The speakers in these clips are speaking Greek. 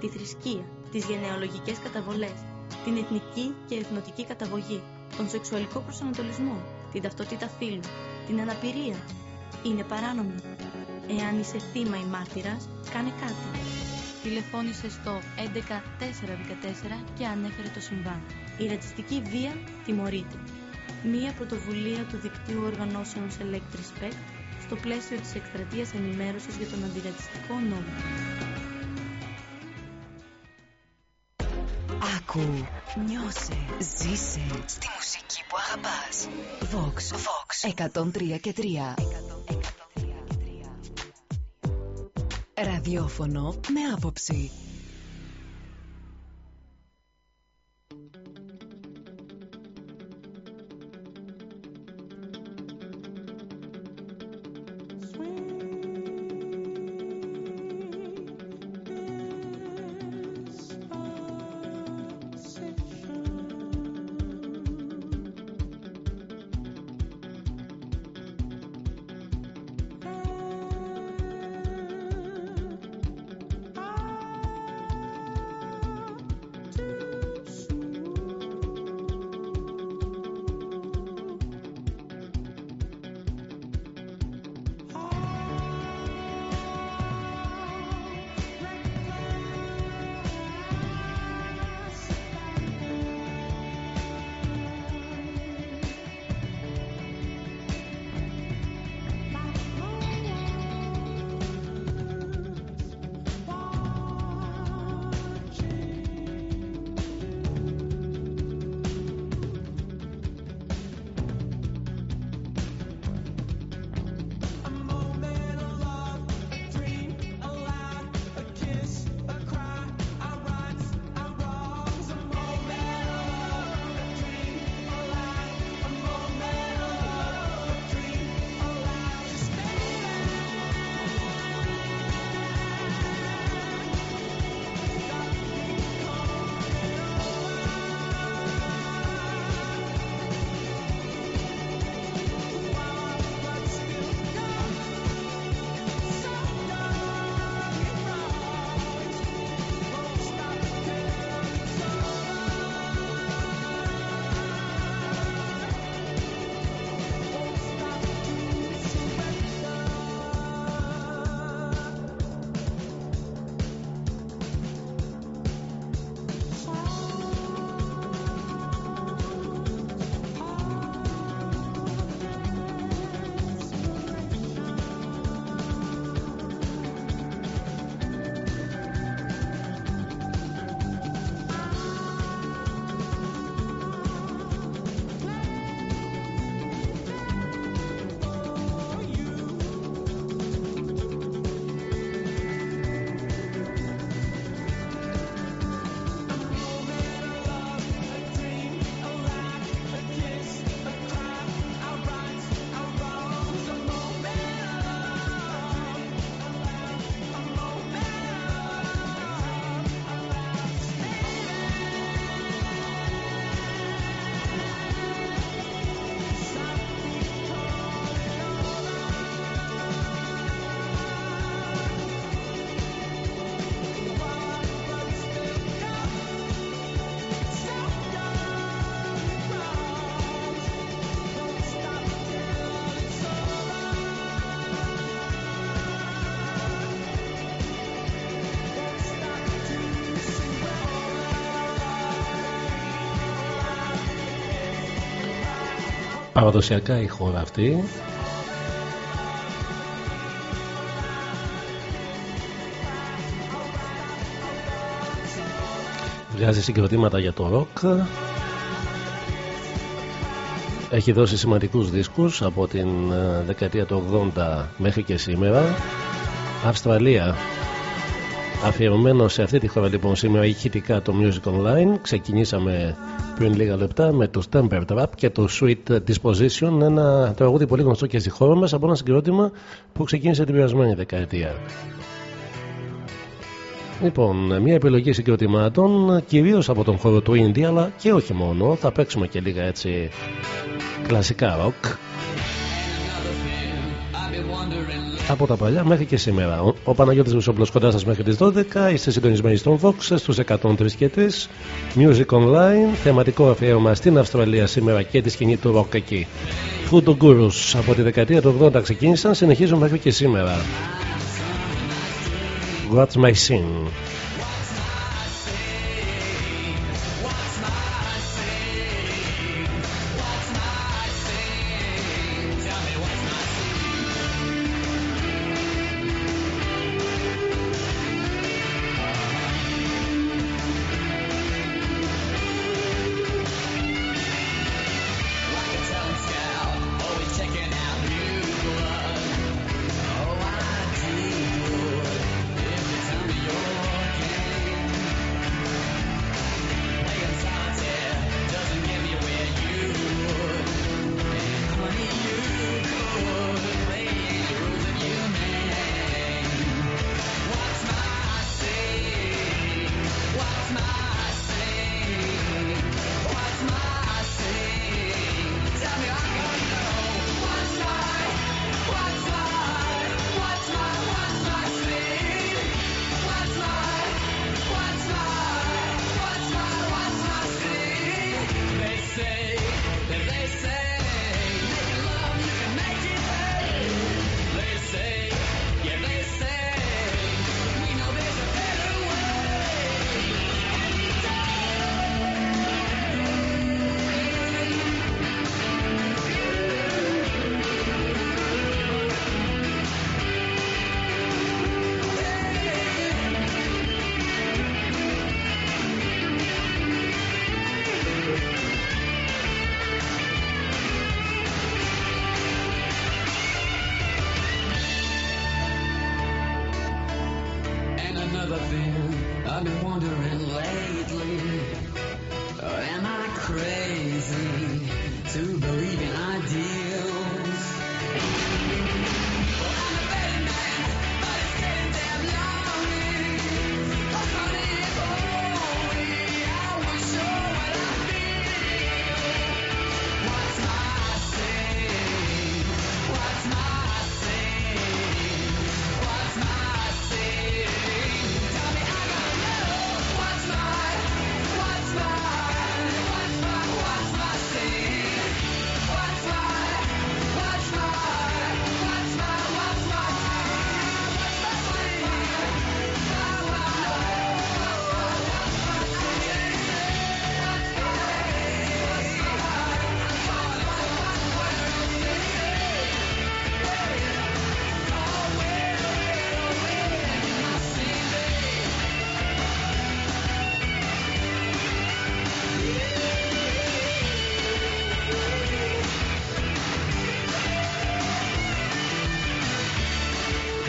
τη θρησκεία, τις γενεολογικές καταβολές, την εθνική και εθνοτική καταγωγή, τον σεξουαλικό προσανατολισμό, την ταυτότητα φύλου, την αναπηρία. Είναι παράνομο. Εάν είσαι θύμα ή μάρτυρας, κάνε κάτι. Τηλεφώνησε στο 11414 και ανέφερε το συμβάν. Η ρατσιστική βία τιμωρείται. Μία πρωτοβουλία του δικτύου οργανώσεων Select Respect στο πλαίσιο της εκστρατείας ενημέρωσης για τον αντιρατσιστικό νόμο. Άκου, νιώσε, ζήσε στη μουσική που αγαπάς. Vox, Vox, 103 και 3. Ραδιόφωνο με άποψη. Παραδοσιακά η χώρα αυτή. Βγάζει συγκροτήματα για το ροκ. Έχει δώσει σημαντικούς δίσκους από την ε, δεκαετία του 80 μέχρι και σήμερα. Αυστραλία αφιερωμένο σε αυτή τη χώρα λοιπόν σήμερα ηχητικά το Music Online ξεκινήσαμε πριν λίγα λεπτά με το Stamper Trap και το Sweet Disposition ένα τραγούδι πολύ γνωστό και στη χώρα μας από ένα συγκρότημα που ξεκίνησε την περασμένη δεκαετία Λοιπόν, μια επιλογή συγκροτημάτων κυρίως από τον χώρο του Indie αλλά και όχι μόνο. Θα παίξουμε και λίγα έτσι κλασικά rock. Από τα παλιά μέχρι και σήμερα. Ο, ο Παναγιώτης Βουσόπουλος κοντά σας μέχρι τις 12, είστε συντονισμένοι στον Vox στους 103 και 3, Music Online, θεματικό αφιέρωμα στην Αυστραλία σήμερα και τη σκηνή του rock εκεί. Food Gurus από τη δεκαετία του 80 ξεκίνησαν, συνεχίζουν μέχρι και σήμερα. What's my sin?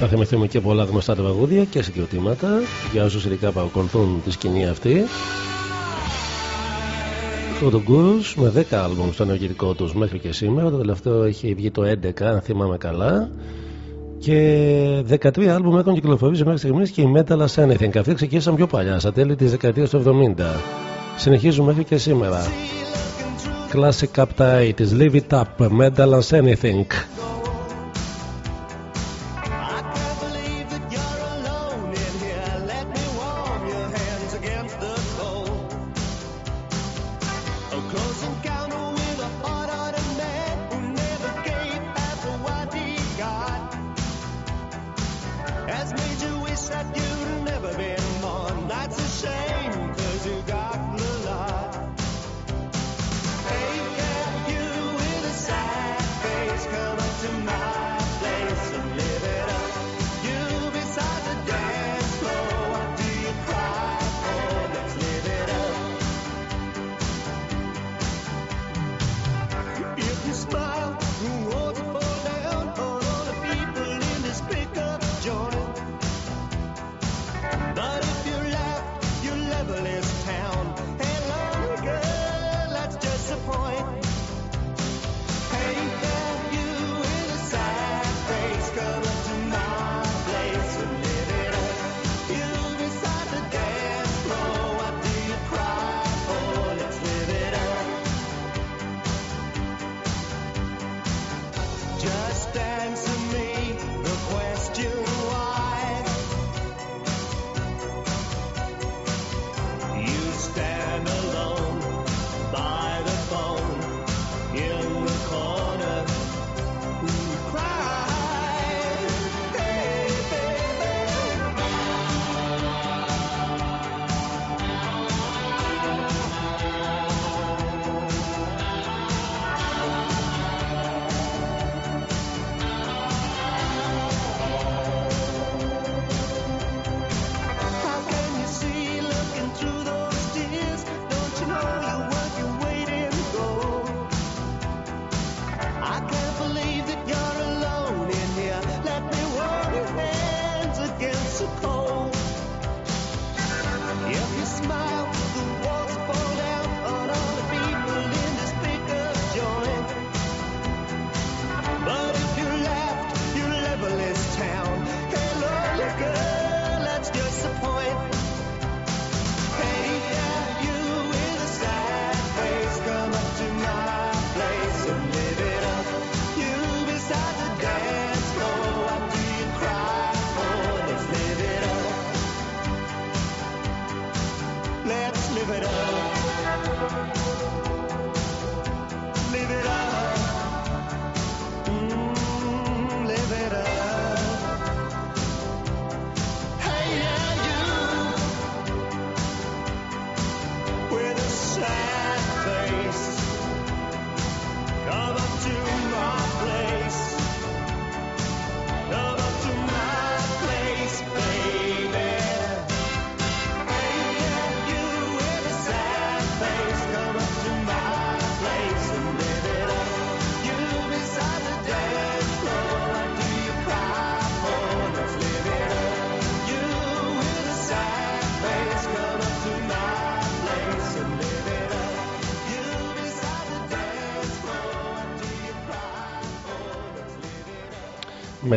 Θα θυμηθούμε και πολλά γνωστά τραγούδια και συγκροτήματα για όσους ειδικά παρακολουθούν τη σκηνή αυτή. Ο τον Gurus με 10 άλμπουμ στο ενεργητικό τους μέχρι και σήμερα. Το τελευταίο έχει βγει το 11, αν θυμάμαι καλά. Και 13 άλμπουμ έχουν κυκλοφορήσει μέχρι στιγμής και η Metal As Anything. Αυτοί ξεκίνησαν πιο παλιά, στα τέλη της δεκαετίας του 70. Συνεχίζουν μέχρι και σήμερα. Classic Up της Live It Up, Metal As Anything.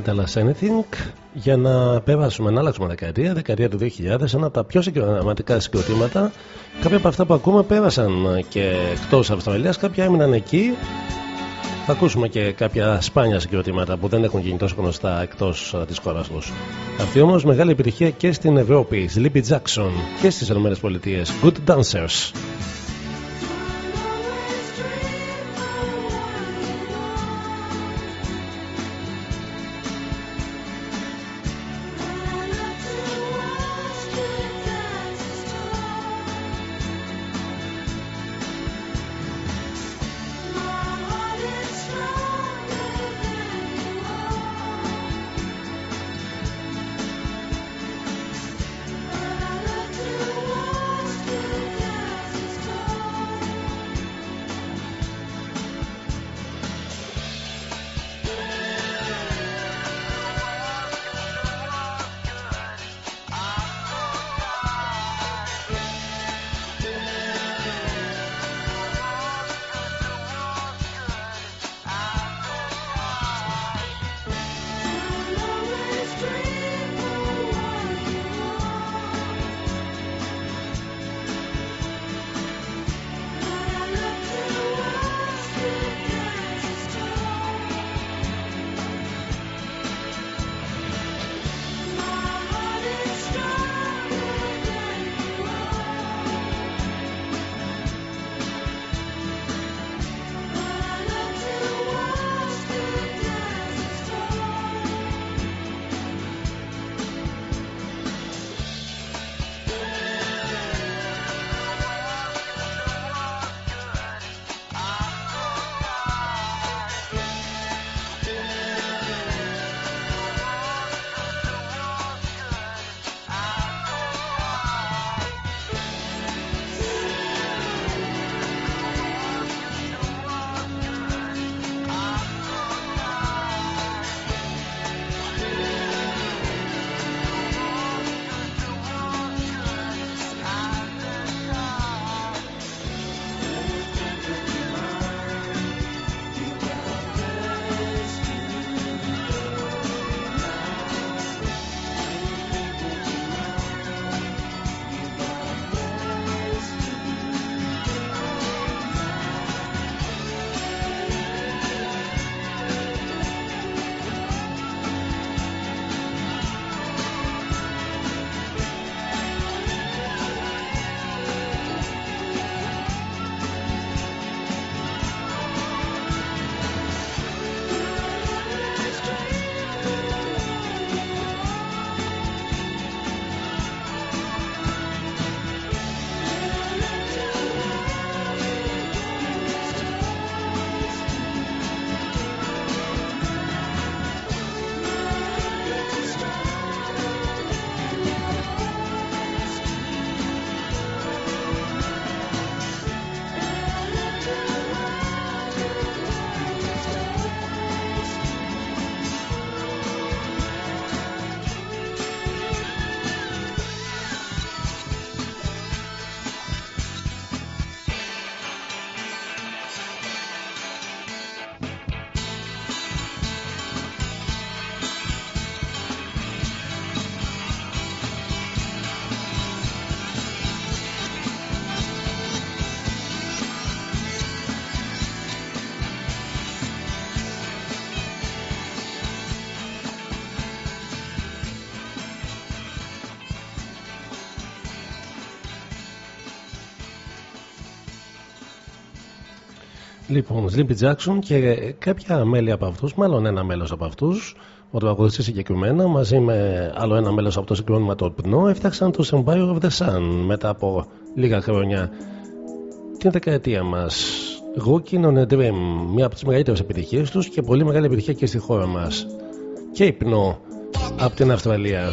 Metal as Anything για να περάσουμε, να αλλάξουμε δεκαετία, δεκαετία του 2000, ένα από τα πιο συγκεκριματικά συγκροτήματα. Κάποια από αυτά που ακούμε πέρασαν και εκτός Αυστραλίας, κάποια έμειναν εκεί. Θα ακούσουμε και κάποια σπάνια συγκροτήματα που δεν έχουν γίνει τόσο γνωστά εκτός της χώρας τους. Αυτή όμως μεγάλη επιτυχία και στην Ευρώπη, Sleepy Jackson και στις ΗΠΑ. Good Dancers. Λοιπόν, Slippy Jackson και κάποια μέλη από αυτούς, μάλλον ένα μέλος από αυτούς, ο τραγουδιστής συγκεκριμένα, μαζί με άλλο ένα μέλος από το συγκρότημα το Πνό, έφταξαν το Empire of the Sun μετά από λίγα χρόνια. Την δεκαετία μας. Walking on a Dream, μία από τις μεγαλύτερες επιτυχίες τους και πολύ μεγάλη επιτυχία και στη χώρα μας. Και υπνό από την Αυστραλία.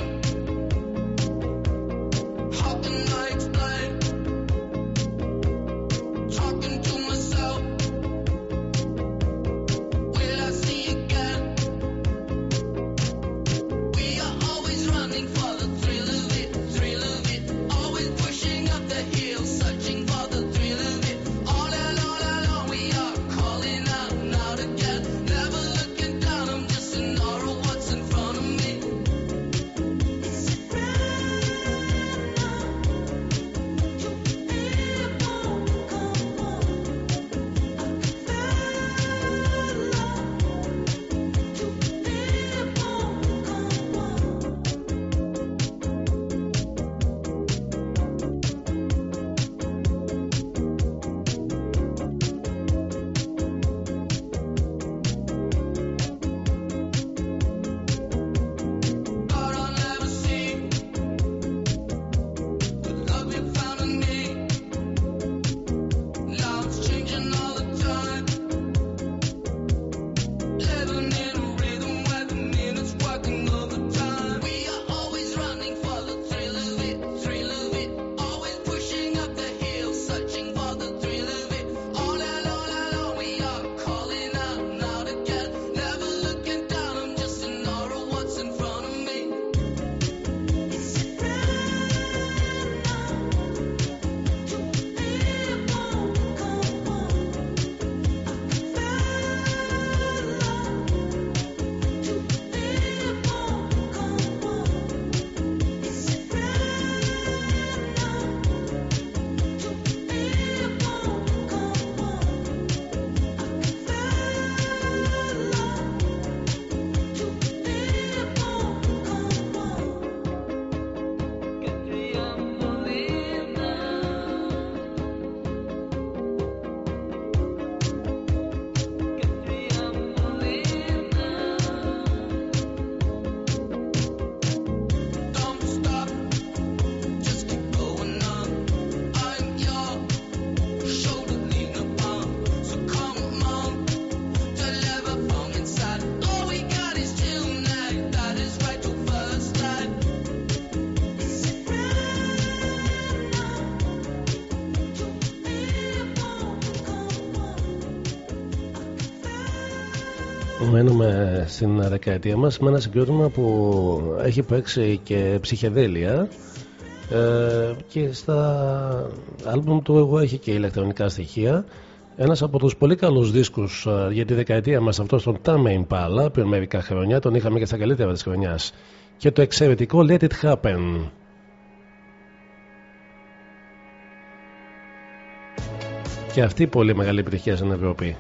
Στην δεκαετία μας με ένα συγκρότημα που έχει παίξει και ψυχεδέλεια ε, και στα άλμπουμ του εγώ έχει και ηλεκτρονικά στοιχεία. Ένας από τους πολύ καλούς δίσκους ε, για τη δεκαετία μας αυτός στον Tame Impala πριν μερικά χρόνια τον είχαμε και στα καλύτερα της χρονιάς. Και το εξαιρετικό Let It Happen. Και αυτή πολύ μεγάλη επιτυχία στην Ευρώπη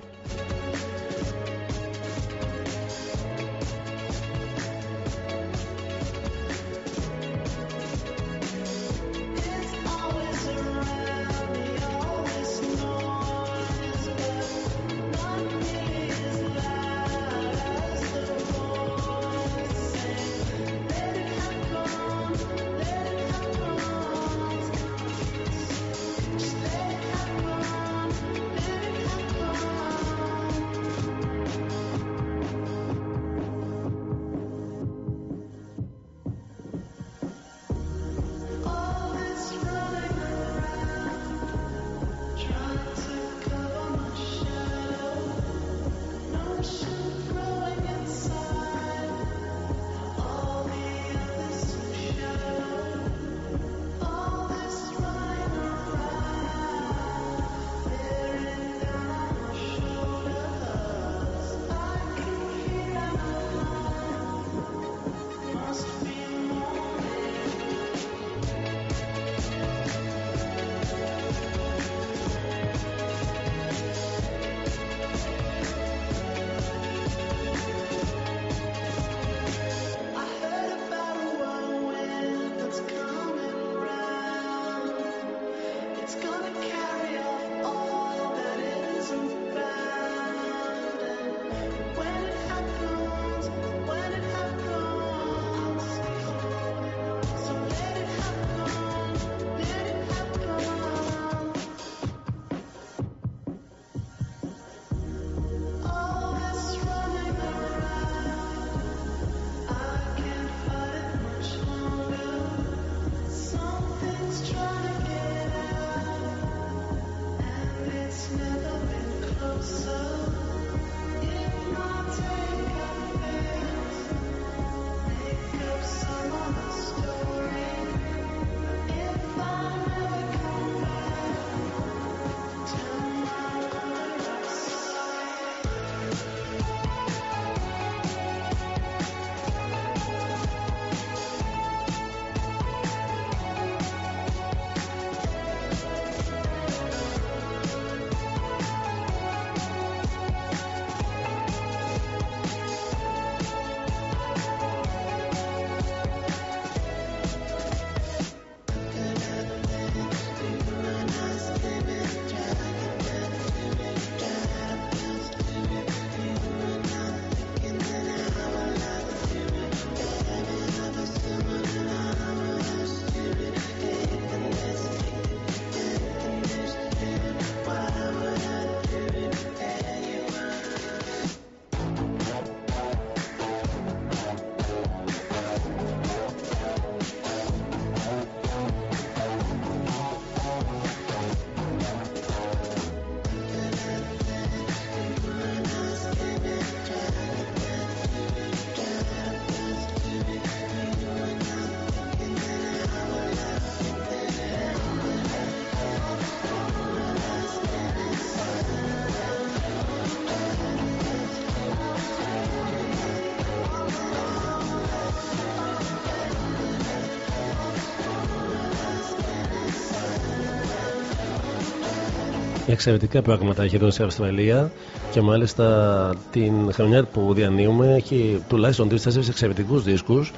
Εξαιρετικά πράγματα έχει δώσει η Αυστραλία και μάλιστα την χρονιά που διανύουμε έχει τουλάχιστον τρει-τέσσερι εξαιρετικούς δίσκους.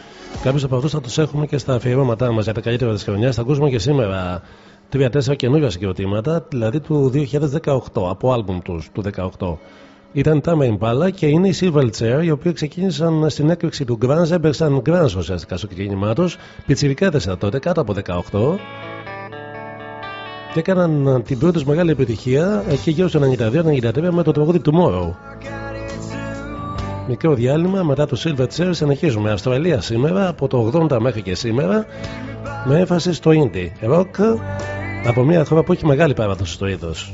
Κάποιους από αυτούς θα τους έχουμε και στα αφιερώματά μας για τα καλύτερα της χρονιάς. Θα ακούσουμε και σήμερα τρία-τέσσερα καινούργια συγκροτήματα, δηλαδή του 2018, από άλμπουμ τους του 2018. Ήταν τα Impala και είναι οι Silverchair, οι οποίοι ξεκίνησαν στην έκρηξη του Grunge, έπαιξαν Grunge ουσιαστικά στο ξεκίνημά τους. Πιτσιρικάδες τότε, κάτω από 18 και έκαναν την πρώτη τους μεγάλη επιτυχία εκεί γύρω στο 92-93 με το τραγούδι Tomorrow. Μικρό διάλειμμα μετά το Silver Chair συνεχίζουμε Αυστραλία σήμερα από το 80 μέχρι και σήμερα με έμφαση στο indie rock από μια χώρα που έχει μεγάλη παράδοση στο είδος.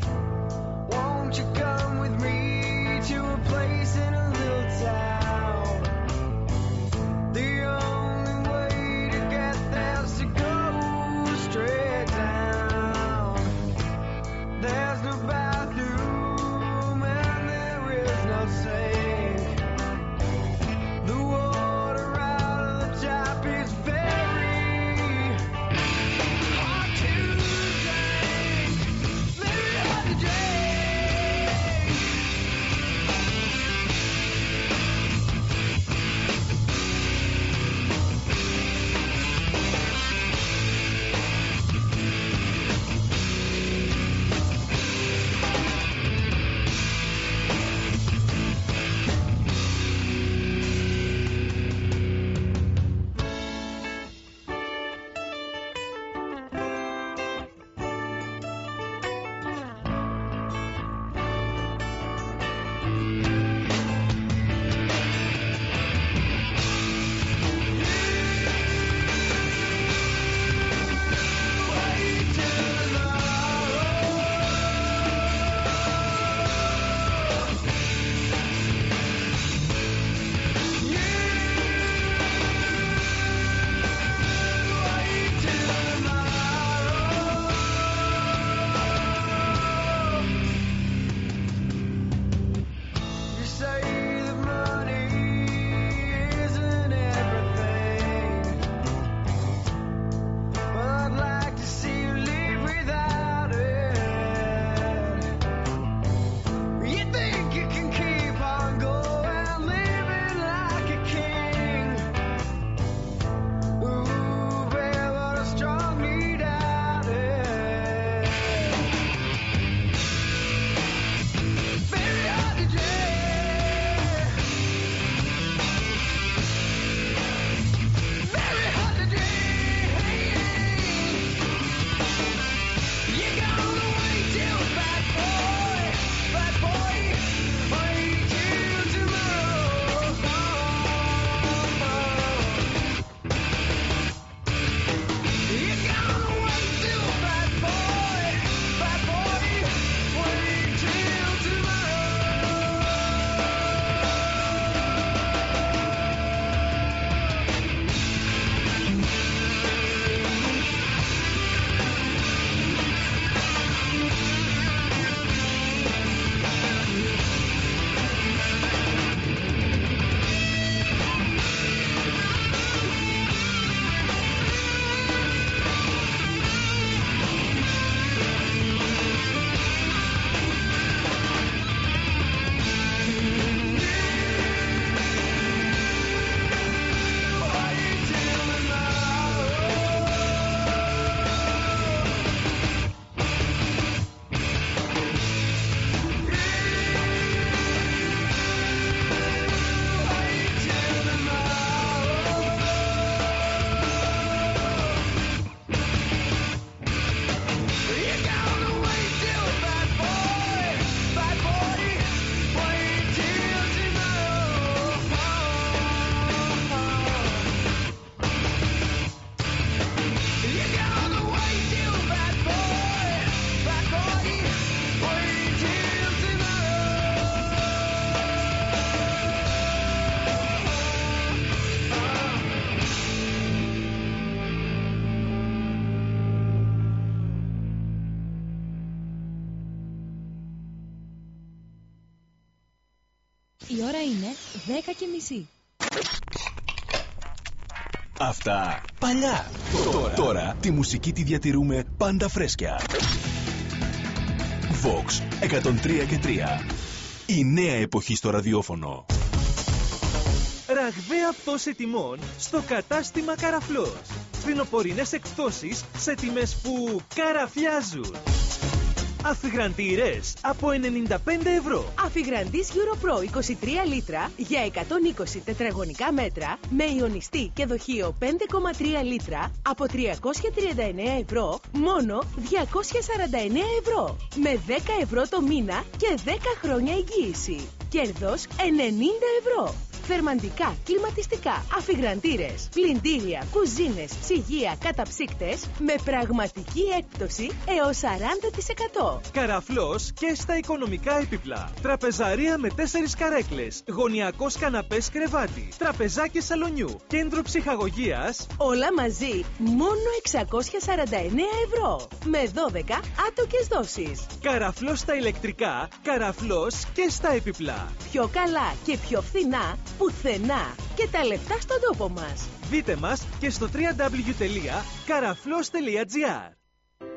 Και μισή. Αυτά παλιά. Τώρα, τώρα τη μουσική τη διατηρούμε πάντα φρέσκια. Vox 103 και 3. Η νέα εποχή στο ραδιόφωνο. Ραγδαία πτώση τιμών στο κατάστημα Καραφλός. Φθινοπορεινές εκπτώσεις σε τιμές που καραφιάζουν. Αφιγραντήρες από 95 ευρώ. Αφιγραντής Europro 23 λίτρα για 120 τετραγωνικά μέτρα με ιονιστή και δοχείο 5,3 λίτρα από 339 ευρώ μόνο 249 ευρώ με 10 ευρώ το μήνα και 10 χρόνια εγγύηση. Κέρδος 90 ευρώ. Θερμαντικά, κλιματιστικά, αφιγραντήρες, πλυντήρια, κουζίνες, ψυγεία, καταψύκτες με πραγματική έκπτωση έως 40%. Καραφλός και στα οικονομικά έπιπλα. Τραπεζαρία με 4 καρέκλες. Γωνιακός καναπές κρεβάτι. Τραπεζάκι σαλονιού. Κέντρο ψυχαγωγίας. Όλα μαζί μόνο 649 ευρώ. Με 12 άτοκες δόσεις. Καραφλός στα ηλεκτρικά. Καραφλός και στα έπιπλα. Πιο καλά και πιο φθηνά πουθενά. Και τα λεφτά στον τόπο μας. Δείτε μας και στο www.karaflos.gr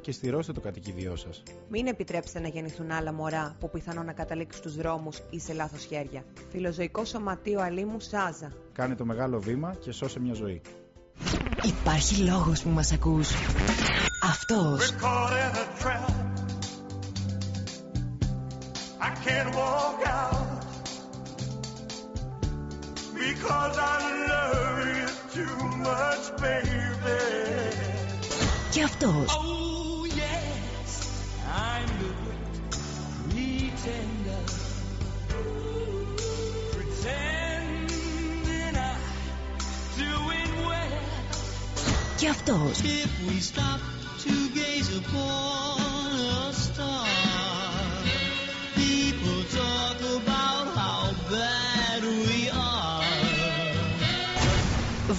και στηρώστε το κατοικίδιό σας. Μην επιτρέψετε να γεννηθούν άλλα μωρά που πιθανόν να καταλήξουν στους δρόμους ή σε λάθος χέρια. Φιλοζωικό Σωματείο Αλήμου Σάζα. Κάνε το μεγάλο βήμα και σώσε μια ζωή. Υπάρχει λόγος που μας ακούς. Αυτός. caught in a trap. I can't walk out because I love you too much, baby. Και αυτός. Oh yes, I'm the great pretender, pretending I'm doing well. Και αυτός. If we stop to gaze upon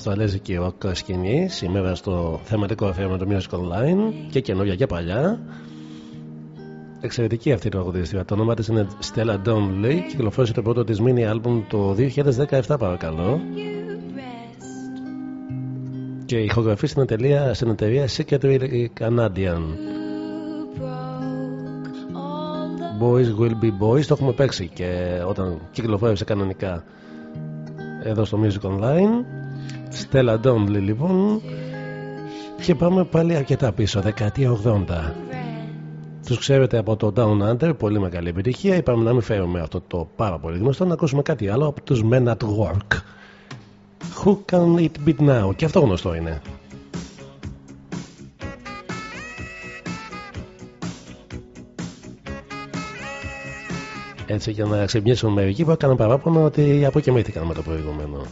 Αστραλέζικη ροκ σκηνή σήμερα στο θεματικό αφιέρωμα του Music Online και καινούργια και παλιά. Εξαιρετική αυτή η τραγουδίστρια. Το όνομα της είναι Stella Donnelly και κυκλοφόρησε το πρώτο της mini album το 2017 παρακαλώ. Και ηχογραφεί στην εταιρεία, στην εταιρεία Secretary Canadian. Boys Will Be Boys το έχουμε παίξει και όταν κυκλοφόρησε κανονικά εδώ στο Music Online Stella Donnelly λοιπόν. Και πάμε πάλι αρκετά πίσω δεκαετία 80 τους ξέρετε από το Down Under πολύ μεγάλη επιτυχία. Είπαμε να μην φέρουμε αυτό το πάρα πολύ γνωστό να ακούσουμε κάτι άλλο από τους Men at Work. Who Can It Be Now; Και αυτό γνωστό είναι. Έτσι για να ξυπνήσουν μερικοί που έκαναν παράπονο ότι αποκοιμήθηκαν με το προηγούμενο.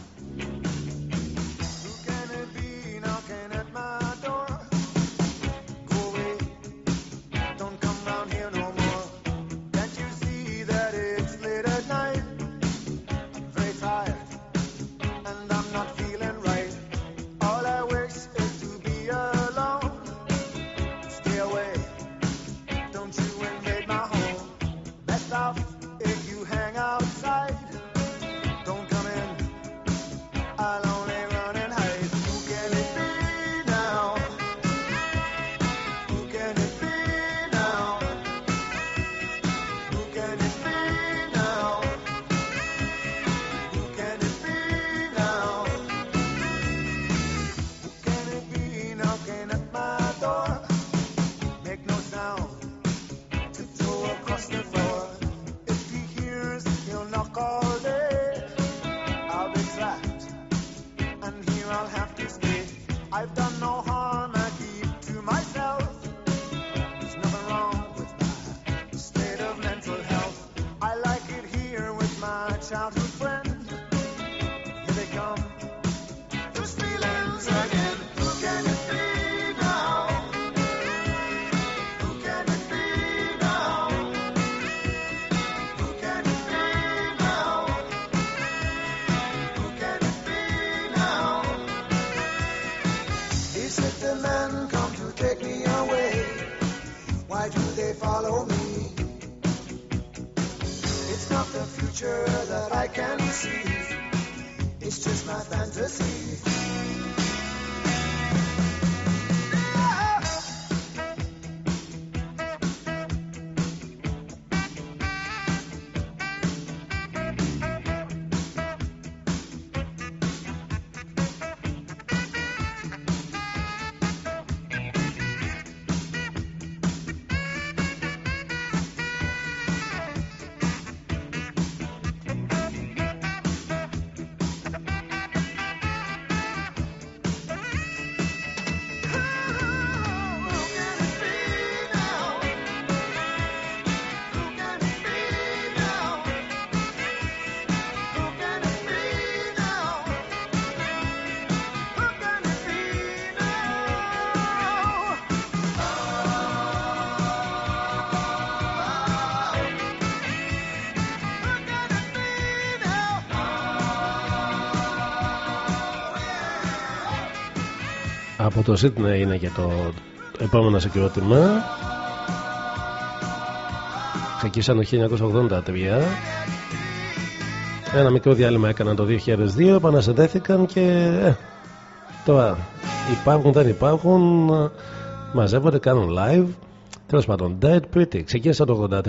Από το Sydney είναι και το επόμενο συγκρότημα ξεκίνησαν το 1983 ένα μικρό διάλειμμα έκαναν το 2002 επανασυντέθηκαν και ε, τώρα υπάρχουν δεν υπάρχουν. Μαζεύονται κάνουν live. Τέλος πάντων Dead Pretty ξεκίνησαν το 83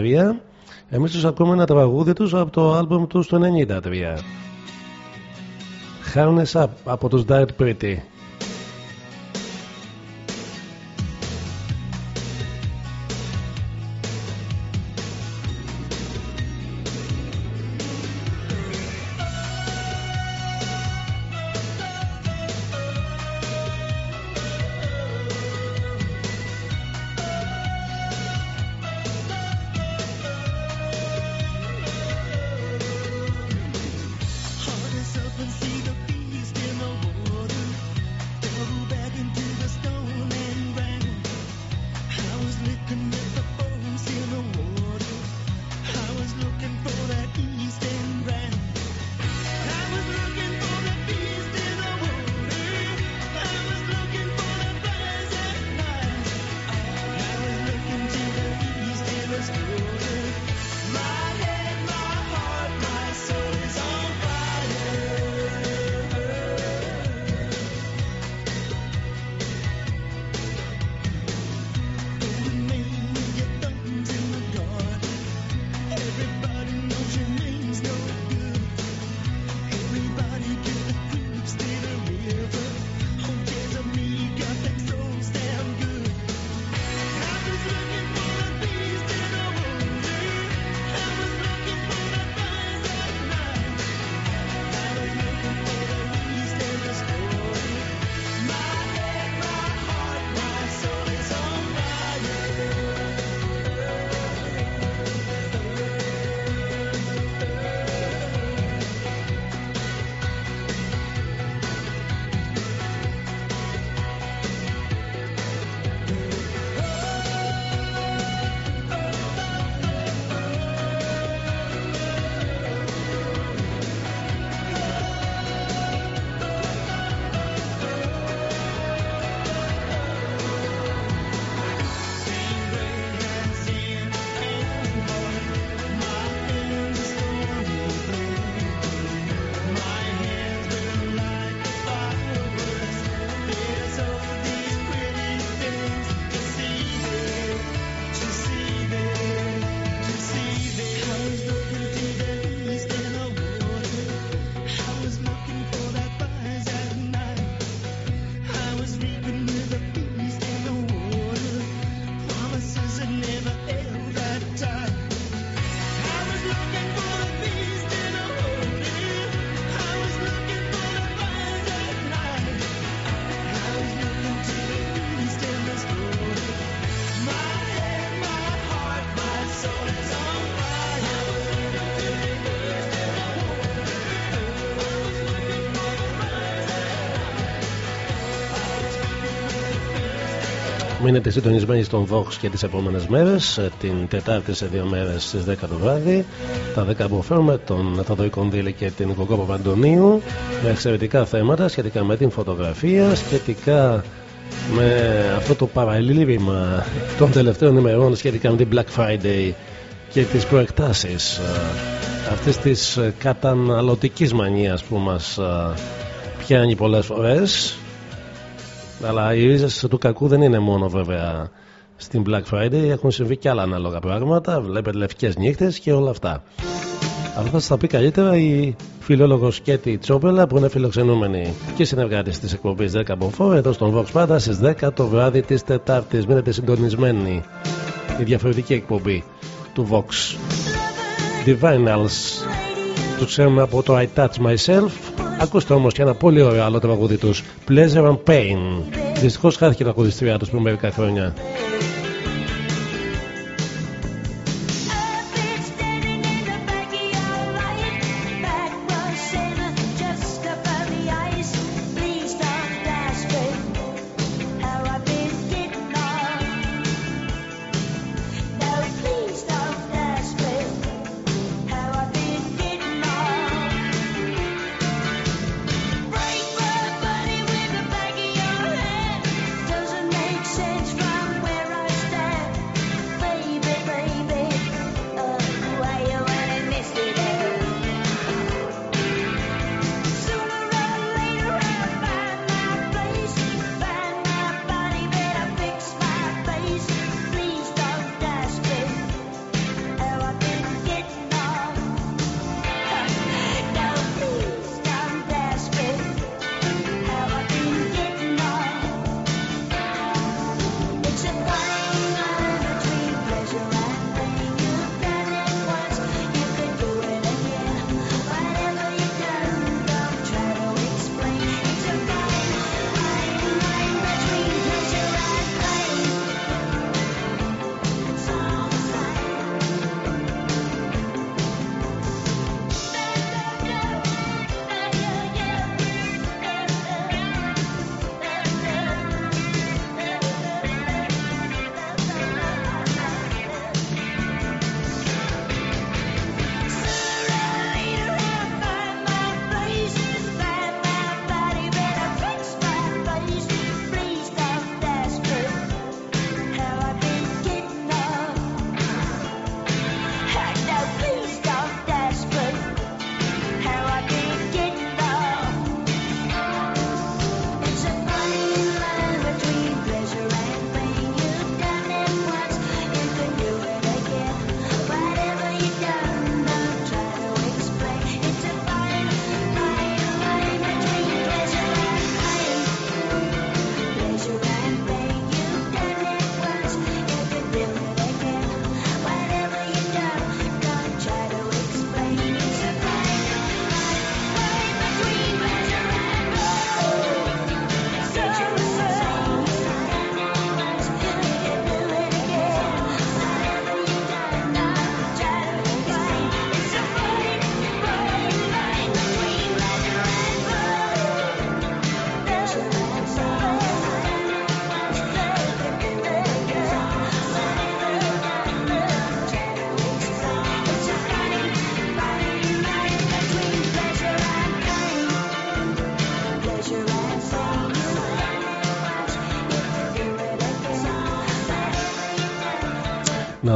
εμείς τους ακούμε ένα τραγούδι τους από το άλμπομ τους το 93 Harness Up από τους Dead Pretty Μείνετε συντονισμένοι στον Vox και τις επόμενες μέρες την Τετάρτη σε δύο μέρες στις 10 το βράδυ. Τα 10 από τον Θοδωρή Κονδύλη και την Κοκό Παπαντονίου με εξαιρετικά θέματα σχετικά με την φωτογραφία σχετικά με αυτό το παραλήρημα των τελευταίων ημερών σχετικά με την Black Friday και τις προεκτάσεις ε, αυτής της καταναλωτικής μανίας που μας ε, πιάνει πολλές φορές αλλά οι ρίζες του κακού δεν είναι μόνο βέβαια στην Black Friday. Έχουν συμβεί και άλλα ανάλογα πράγματα. Βλέπετε λευκές νύχτες και όλα αυτά. Αυτά θα τα πει καλύτερα η φιλόλογος Κέτι Τσόπελα που είναι φιλοξενούμενη και συνεργάτης της εκπομπής 10 από 4 εδώ στον Vox Πάντα στις 10 το βράδυ της Τετάρτης. Μείνετε συντονισμένοι. Η διαφορετική εκπομπή του Vox. Divinals του ξέρουμε από το I Touch Myself. Ακούστε όμως και ένα πολύ ωραίο άλλο τραγούδι τους Pleasure and Pain. Δυστυχώς χάθηκε το ακουδιστριά τους πριν μερικά χρόνια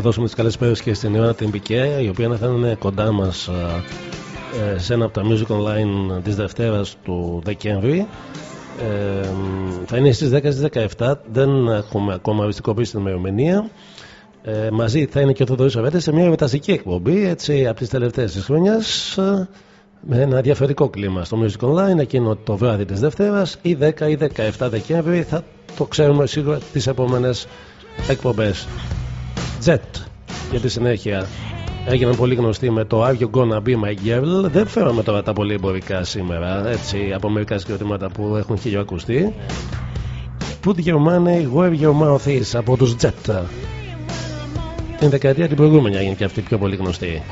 δώσουμε τις καλές και στην Ιωάννα την Πικέ η οποία θα είναι κοντά μας ε, σε ένα από τα Music Online της Δευτέρας του Δεκέμβρη. Ε, θα είναι στις 10 17 δεν έχουμε ακόμα οριστικοποιήσει την ημερομηνία. Ε, μαζί θα είναι και ο Θοδωρής Αβέτης σε μια εορταστική εκπομπή έτσι από τις τελευταίες της χρονιάς με ένα διαφορετικό κλίμα στο Music Online εκείνο το βράδυ της Δευτέρας. Ή 10 ή 17 Δεκέμβρη θα το ξέρουμε σίγουρα τις επόμενες εκπομπές Jet για τη συνέχεια έγιναν πολύ γνωστοί με το Are You Gonna Be My Girl; Δεν φέραμε τώρα τα πολύ εμπορικά σήμερα έτσι από μερικά συγκροτήματα που έχουν χιλιοακουστεί Put Your Money Where Your Mouth Is από τους Jet την δεκαετία την προηγούμενη έγινε και αυτή πιο πολύ γνωστή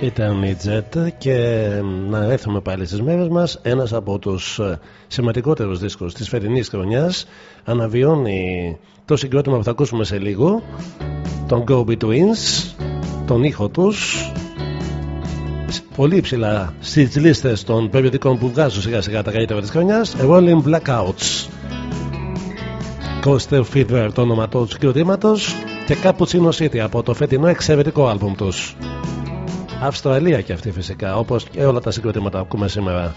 Ήταν η Jet και να έρθουμε πάλι στις μέρες μας. Ένας από τους ε, σημαντικότερους δίσκους της φετινής χρονιάς αναβιώνει το συγκρότημα που θα ακούσουμε σε λίγο τον Go Betweens τον ήχο τους. Πολύ ψηλά στις λίστες των περιοδικών που βγάζουν σιγά σιγά τα καλύτερα της χρονιάς. Rolling Blackouts. Coaster Fever το όνομα του συγκροτήματος. Και Cappuccino City από το φετινό εξαιρετικό άλμπουμ τους Αυστραλία και αυτή φυσικά όπως και όλα τα συγκροτήματα που ακούμε σήμερα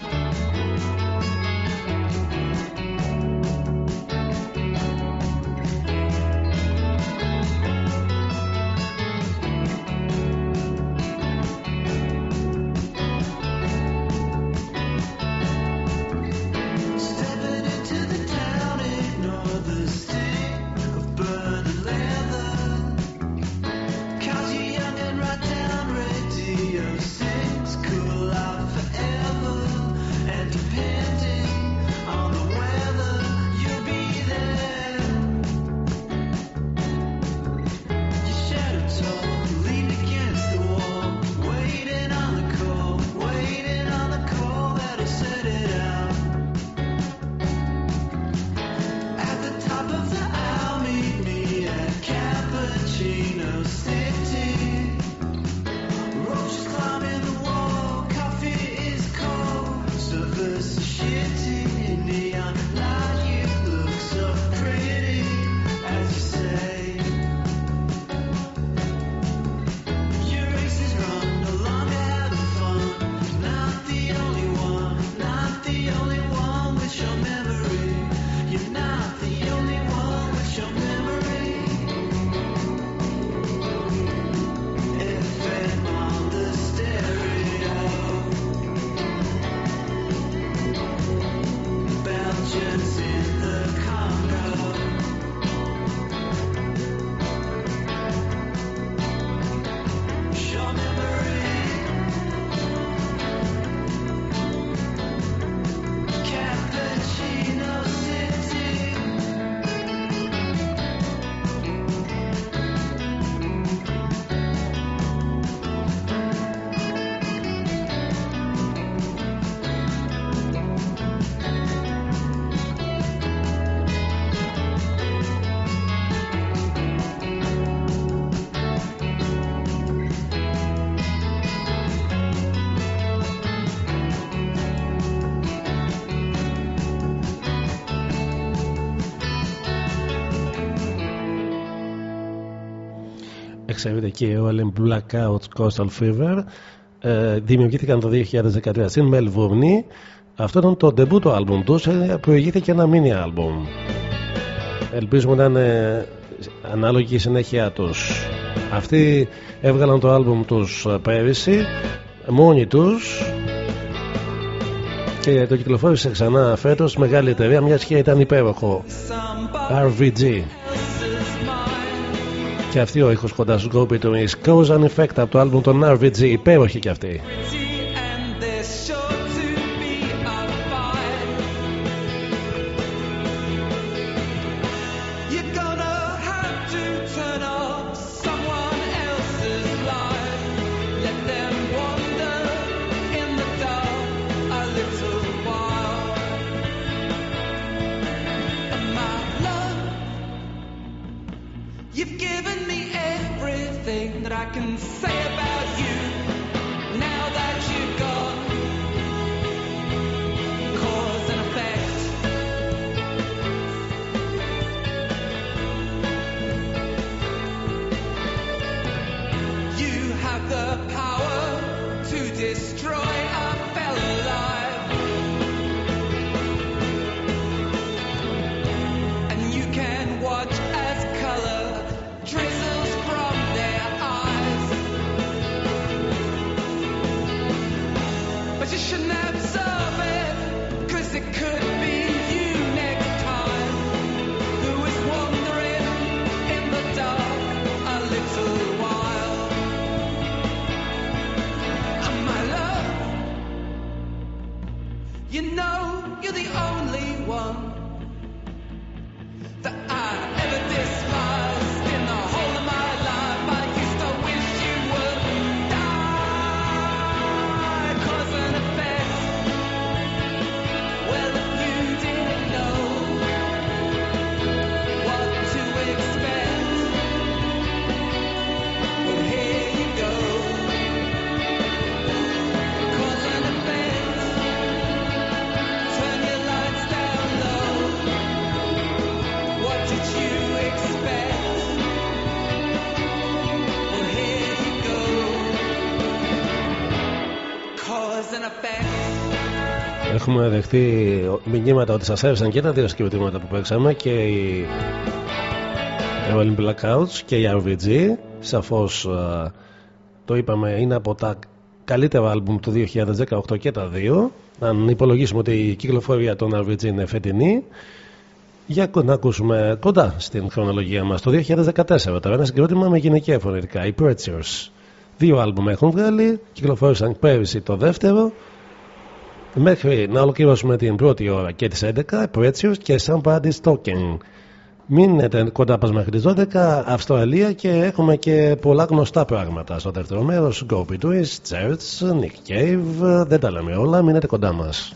και ο Allen Blackout Coastal Fever ε, δημιουργήθηκαν το 2013 στην Μελβούρνη. Αυτό ήταν το debut άλμπουμ τους ε, προηγήθηκε ένα mini άλμπουμ. Ελπίζουμε να είναι ανάλογη η συνέχεια τους. Αυτοί έβγαλαν το άλμπουμ τους πέρυσι μόνοι τους και το κυκλοφόρησε ξανά φέτος μεγάλη εταιρεία μιας και ήταν υπέροχο. RVG και αυτή ο ήχος κοντά στους γκρόπι του Miss Cause and Effect από το άλμπουμ των RVG υπέροχη και αυτή. Έχουμε δεχτεί μηνύματα ότι σας άρεσαν και τα δύο συγκριτήματα που παίξαμε και οι Rolling Blackouts και η RVG σαφώς το είπαμε είναι από τα καλύτερα άλμπουμ του 2018 και τα δύο. Αν υπολογίσουμε ότι η κυκλοφορία των RVG είναι φετινή για να ακούσουμε κοντά στην χρονολογία μας το 2014 τώρα ένα συγκρότημα με γυναικεία φωνητικά οι Pretziers δύο άλμπουμ έχουν βγάλει κυκλοφόρησαν πέρυσι το δεύτερο μέχρι να ολοκληρώσουμε την πρώτη ώρα και τις 11 Pretziers και Somebody's Talking Μείνετε κοντά μας μέχρι τις 12 Αυστραλία και έχουμε και πολλά γνωστά πράγματα. Στο δεύτερο μέρος Go Be Twist, Church, Nick Cave δεν τα λέμε όλα, μείνετε κοντά μας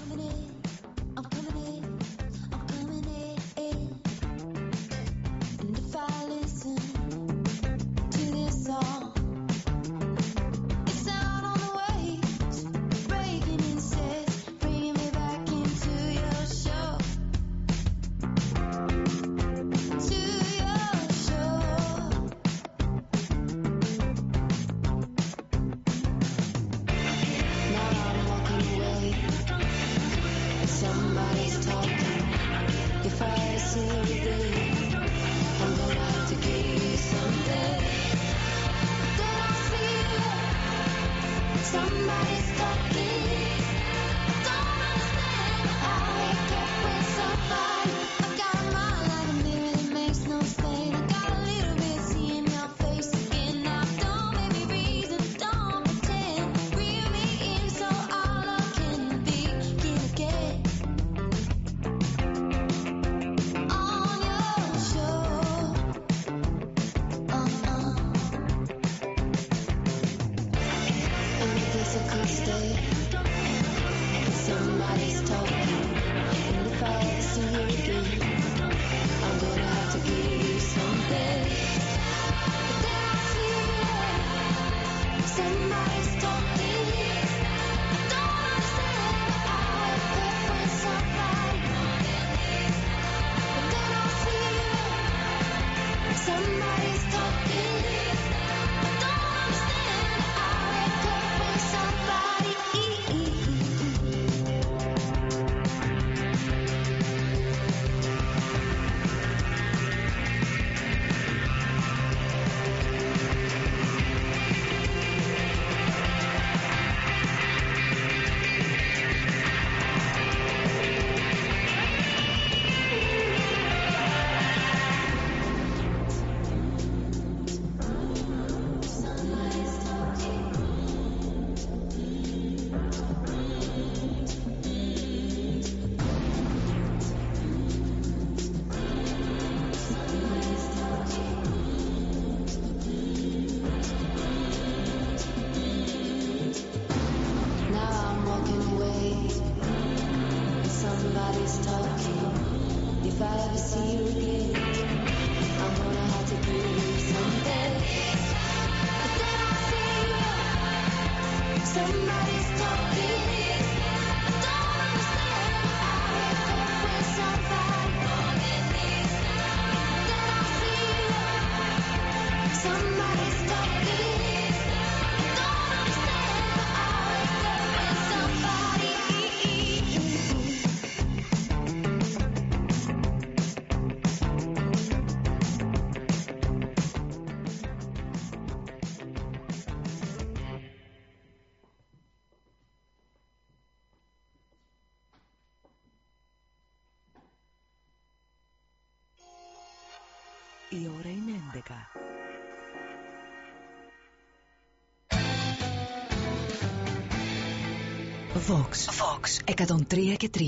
Vox, Vox 103 και 3.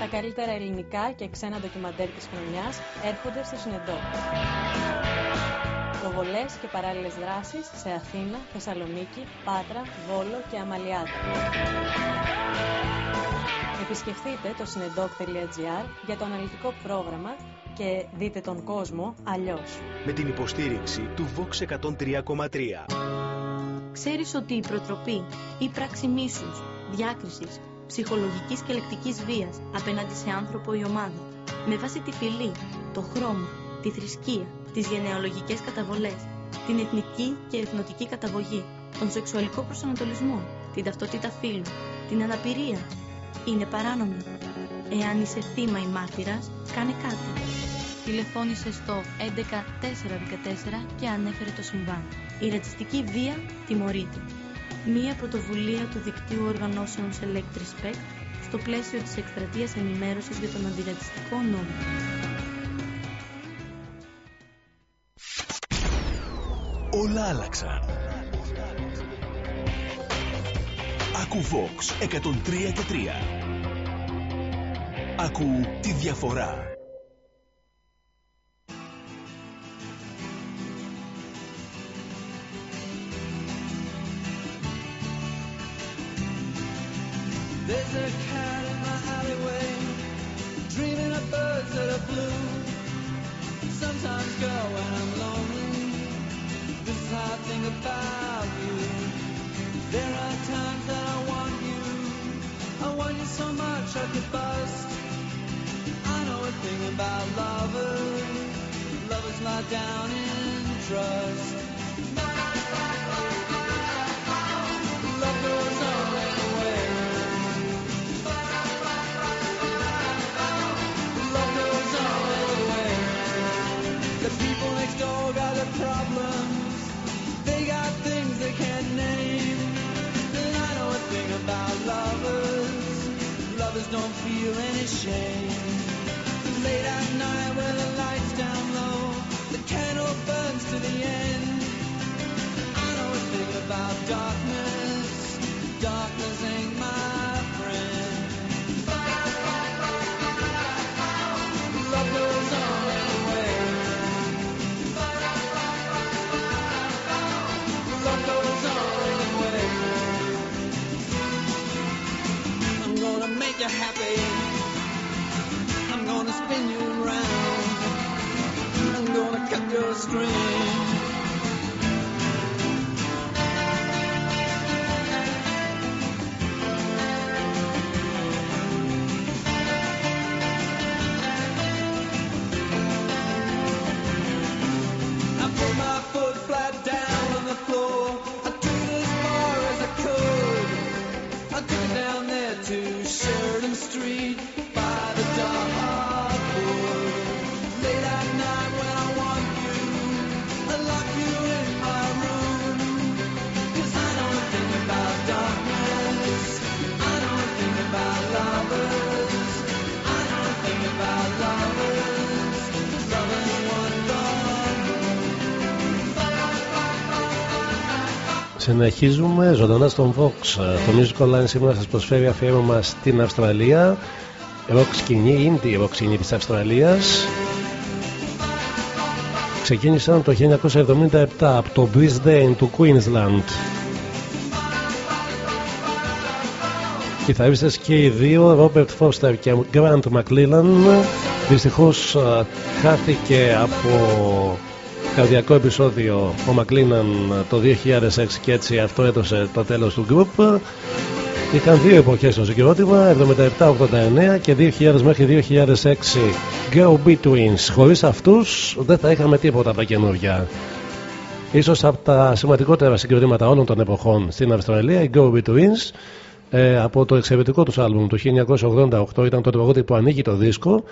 Τα καλύτερα ελληνικά και ξένα ντοκιμαντέρ της χρονιάς έρχονται στο Συνεντό. Προβολές και παράλληλες δράσεις σε Αθήνα, Θεσσαλονίκη, Πάτρα, Βόλο και Αμαλιάδα. Επισκεφτείτε το cinedoc.gr για το αναλυτικό πρόγραμμα και δείτε τον κόσμο αλλιώς. Με την υποστήριξη του Vox 103,3. Ξέρεις ότι η προτροπή ή πράξη μίσους, διάκρισης, ψυχολογικής και λεκτικής βίας απέναντι σε άνθρωπο ή ομάδα, με βάση τη φυλή, το χρώμα, τη θρησκεία, τις γενεαλογικές καταβολές, την εθνική και εθνοτική καταγωγή, τον σεξουαλικό προσανατολισμό, την ταυτότητα φύλου, την αναπηρία. Είναι παράνομο. Εάν είσαι θύμα ή μάρτυρας, κάνε κάτι. Τηλεφώνησε στο 11414 και ανέφερε το συμβάν. Η ρατσιστική βία τιμωρείται. Μία πρωτοβουλία του δικτύου οργανώσεων Select Respect στο πλαίσιο της εκστρατείας ενημέρωσης για τον αντιρατσιστικό νόμο. Όλα άλλαξαν. Ακού Vox 103 και 3. Ακού τη διαφορά. There's a cat in my alleyway, dreaming of birds that are blue. Sometimes, girl, when I'm lonely, this is how I think about you. There are times that I want you, I want you so much I could bust. I know a thing about lovers, lovers lie down in trust. Any shame. Late at night when the lights down low, the candle burns to the end. I know a about darkness. Darkness ain't my friend. Love goes on anyway. Love goes on anyway. I'm gonna make you happy. I'm gonna spin you. I'm gonna cut your string. Συνεχίζουμε ζωντανά στον Vox. Το Music Online σήμερα σας προσφέρει αφιέρωμα στην Αυστραλία. Rock σκηνή, indie rock σκηνή της Αυστραλίας. Ξεκίνησαν το 1977 από το Brisbane του Queensland. Κιθαρίστες και οι δύο, Robert Foster και Grant McLellan. Δυστυχώς ε, χάθηκε από καρδιακό επεισόδιο ο Μακλίναν το 2006 και έτσι αυτό έδωσε το τέλος του group. Είχαν δύο εποχές στο συγκρότημα, 77-89 και 2000 μέχρι 2006 Go Betweens. Χωρίς αυτούς δεν θα είχαμε τίποτα από τα καινούργια. Ίσως από τα σημαντικότερα συγκροτήματα όλων των εποχών στην Αυστραλία, οι Go Betweens, ε, από το εξαιρετικό τους άλμπουμ του 1988 ήταν το τραγούδι που ανοίγει το δίσκο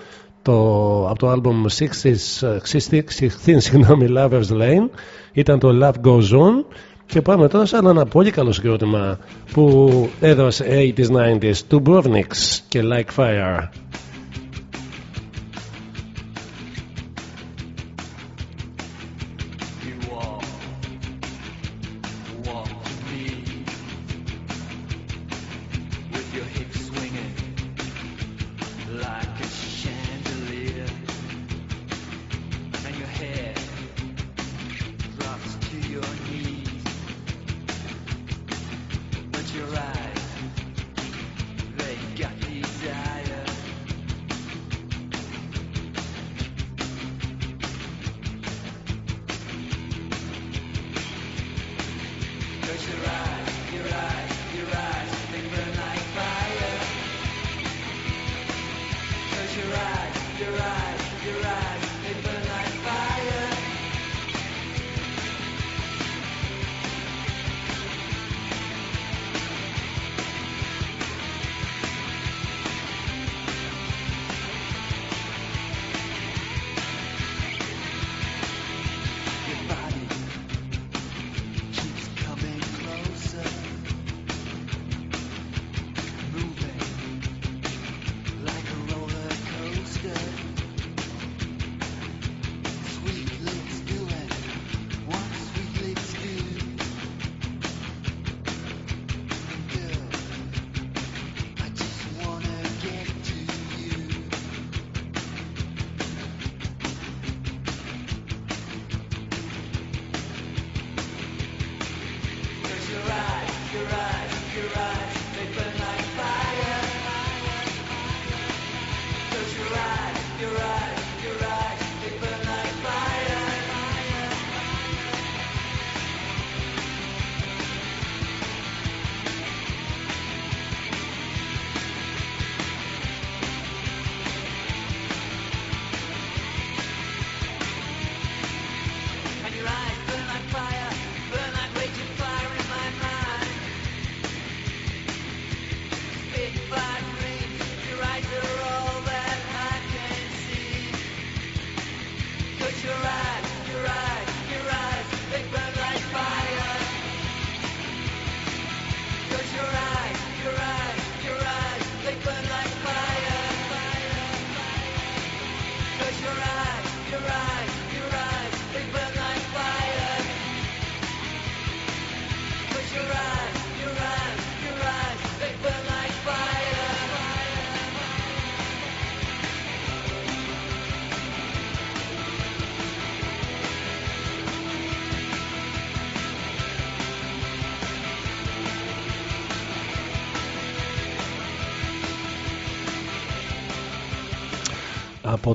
το, από το άλμπουμ 60's, 16, 16 συγγνώμη, Lover's Lane. Ήταν το Love Goes On. Και πάμε τώρα σε άλλο ένα πολύ καλό συγκρότημα που έδωσε 80s 90s του Brovniks και Like Fire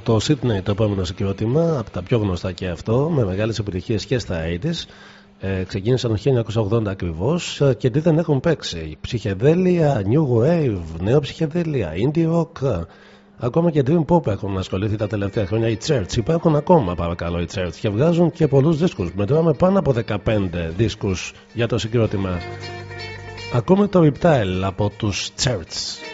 Από το Sydney το επόμενο συγκρότημα, από τα πιο γνωστά και αυτό, με μεγάλες επιτυχίες και στα 80's. Ε, ξεκίνησαν το 1980 ακριβώς ε, και τι δεν έχουν παίξει. Ψυχεδέλεια, New Wave, νέο ψυχεδέλεια, Indie Rock, ε, ακόμα και Dream Pop έχουν ασχοληθεί τα τελευταία χρόνια. Οι Church υπάρχουν ακόμα παρακαλώ οι Church και βγάζουν και πολλούς δίσκους. Μετράμε πάνω από 15 δίσκους για το συγκρότημα. Ακούμε το Reptile από τους Church.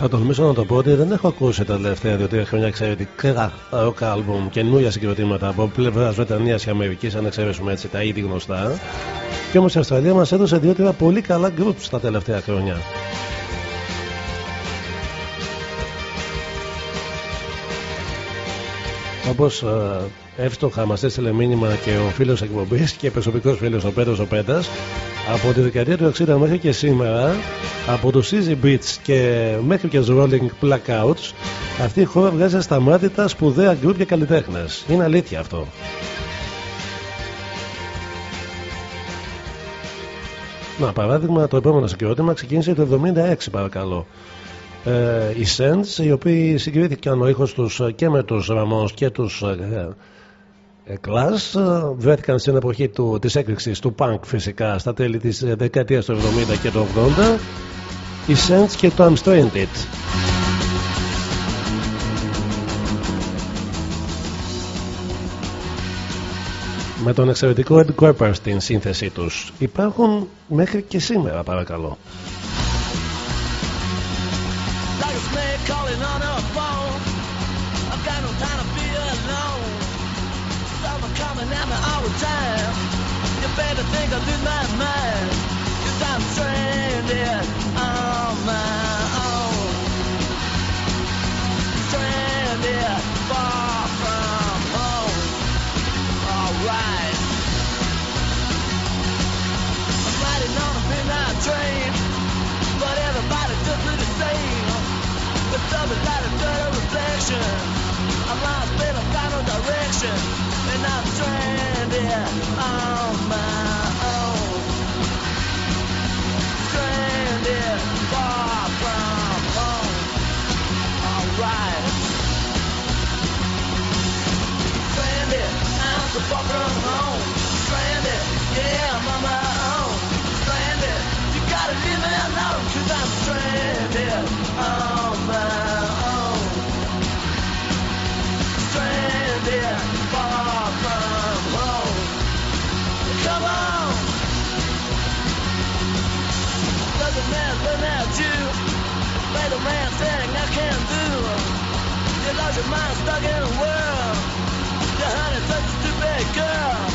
Θα τολμήσω να το πω ότι δεν έχω ακούσει τα τελευταία δύο-τρία χρόνια εξαιρετικά rock album καινούργια συγκροτήματα από πλευράς Βρετανίας και Αμερικής, αν εξαιρέσουμε έτσι τα ήδη γνωστά. Και όμως η Αυστραλία μας έδωσε δύο-τρία πολύ καλά groups τα τελευταία χρόνια. Όπως ε, εύστοχα μας έστειλε μήνυμα και ο φίλος εκπομπής και προσωπικός φίλος ο Πέτρος ο Πέτας, από τη δεκαετία του 60 μέχρι και σήμερα, από τους Easy Beats και μέχρι και τους Rolling Blackouts, αυτή η χώρα βγάζει ασταμάτητα σπουδαία γκρουπ και καλλιτέχνες. Είναι αλήθεια αυτό. Να, παράδειγμα, το επόμενο συγκρότημα ξεκίνησε το 76, παρακαλώ. ε, οι Sends οι οποίοι συγκρίθηκαν ο ήχος τους και με τους Ramones και τους ε, ε, Clash ε, βρέθηκαν στην εποχή του, της έκρηξης του punk φυσικά στα τέλη της ε, δεκαετίας του 70 και του 80 οι Σέντ και το Αμστρέιντζιτ. Με τον εξαιρετικό Ed Kerper στην σύνθεσή τους. Υπάρχουν μέχρι και σήμερα παρακαλώ. I'm stranded on my own. Stranded far from home. Alright. I'm riding on a midnight train. But everybody the same. Light and dirty reflection. Direction. And I'm stranded on my own. Far from home. Alright. Stranded, I'm so far from home. Stranded, yeah, I'm on my own. Stranded, you gotta leave me I'm stranded on honeysuckling world, such a stupid girl.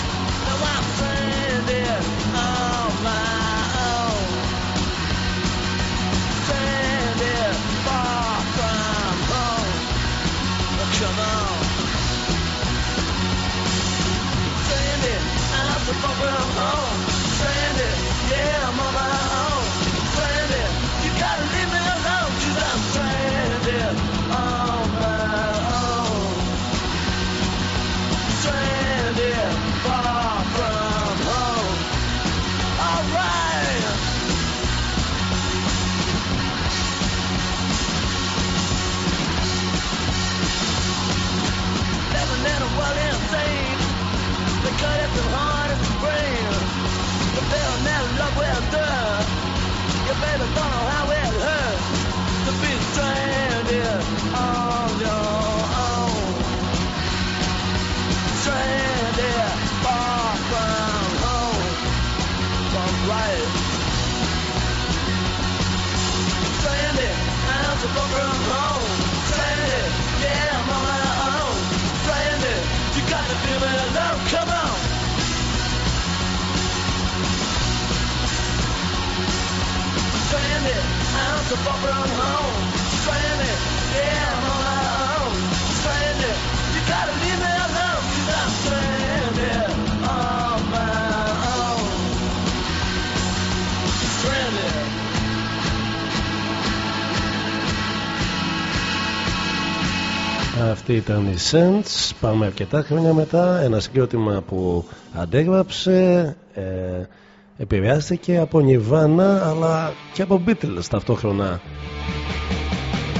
follow Αυτή ήταν η Sense. Πάμε αρκετά χρόνια μετά. Ένα συγκρότημα που αντέγραψε. Ε, επηρεάστηκε από Nirvana αλλά και από Beatles ταυτόχρονα.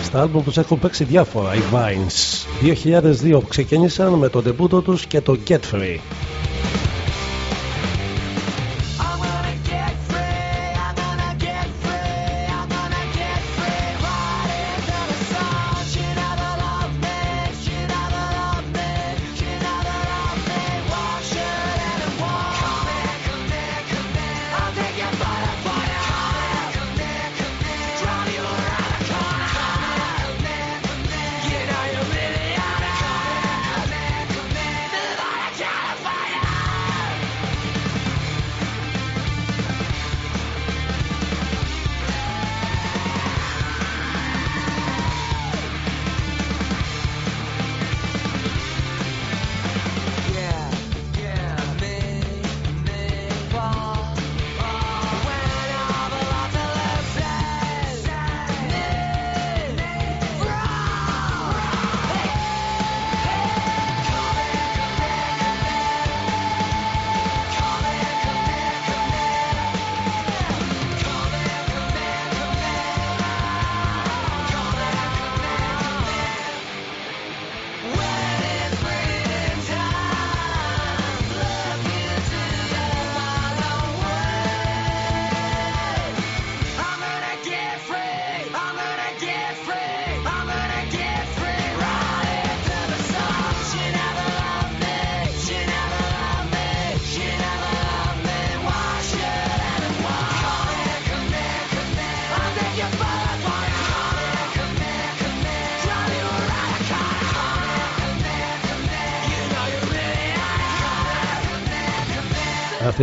Στα άλμπομ τους έχουν παίξει διάφορα οι Vines. 2002 ξεκίνησαν με το ντεμπούτο τους και το Get Free.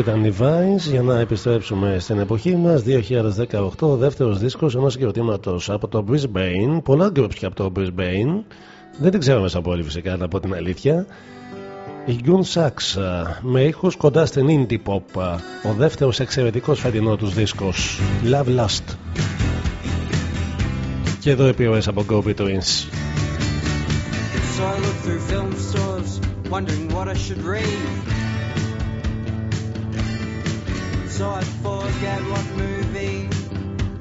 Ήταν η Vines για να επιστρέψουμε στην εποχή μας 2018, ο δεύτερος δίσκος ενός συγκροτήματος από το Brisbane. Πολλά groups και από το Brisbane. Δεν την ξέραμε σαν πόλη φυσικά, να πω την αλήθεια. Η Gun Sax με ήχους κοντά στην indie pop. Ο δεύτερος εξαιρετικός φετινό τους δίσκος Love Lust. Και εδώ επιρροές από Gobi Twins. So I look through film stores, wondering what I should read. So I forget what movie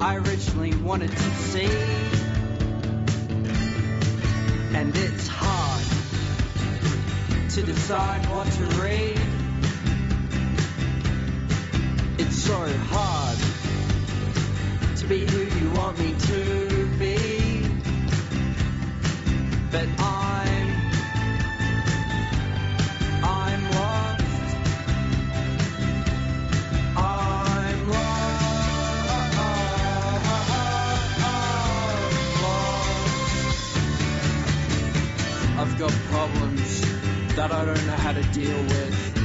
I originally wanted to see. And it's hard to decide what to read. It's so hard to be who you want me to be. But I'm, got problems that I don't know how to deal with.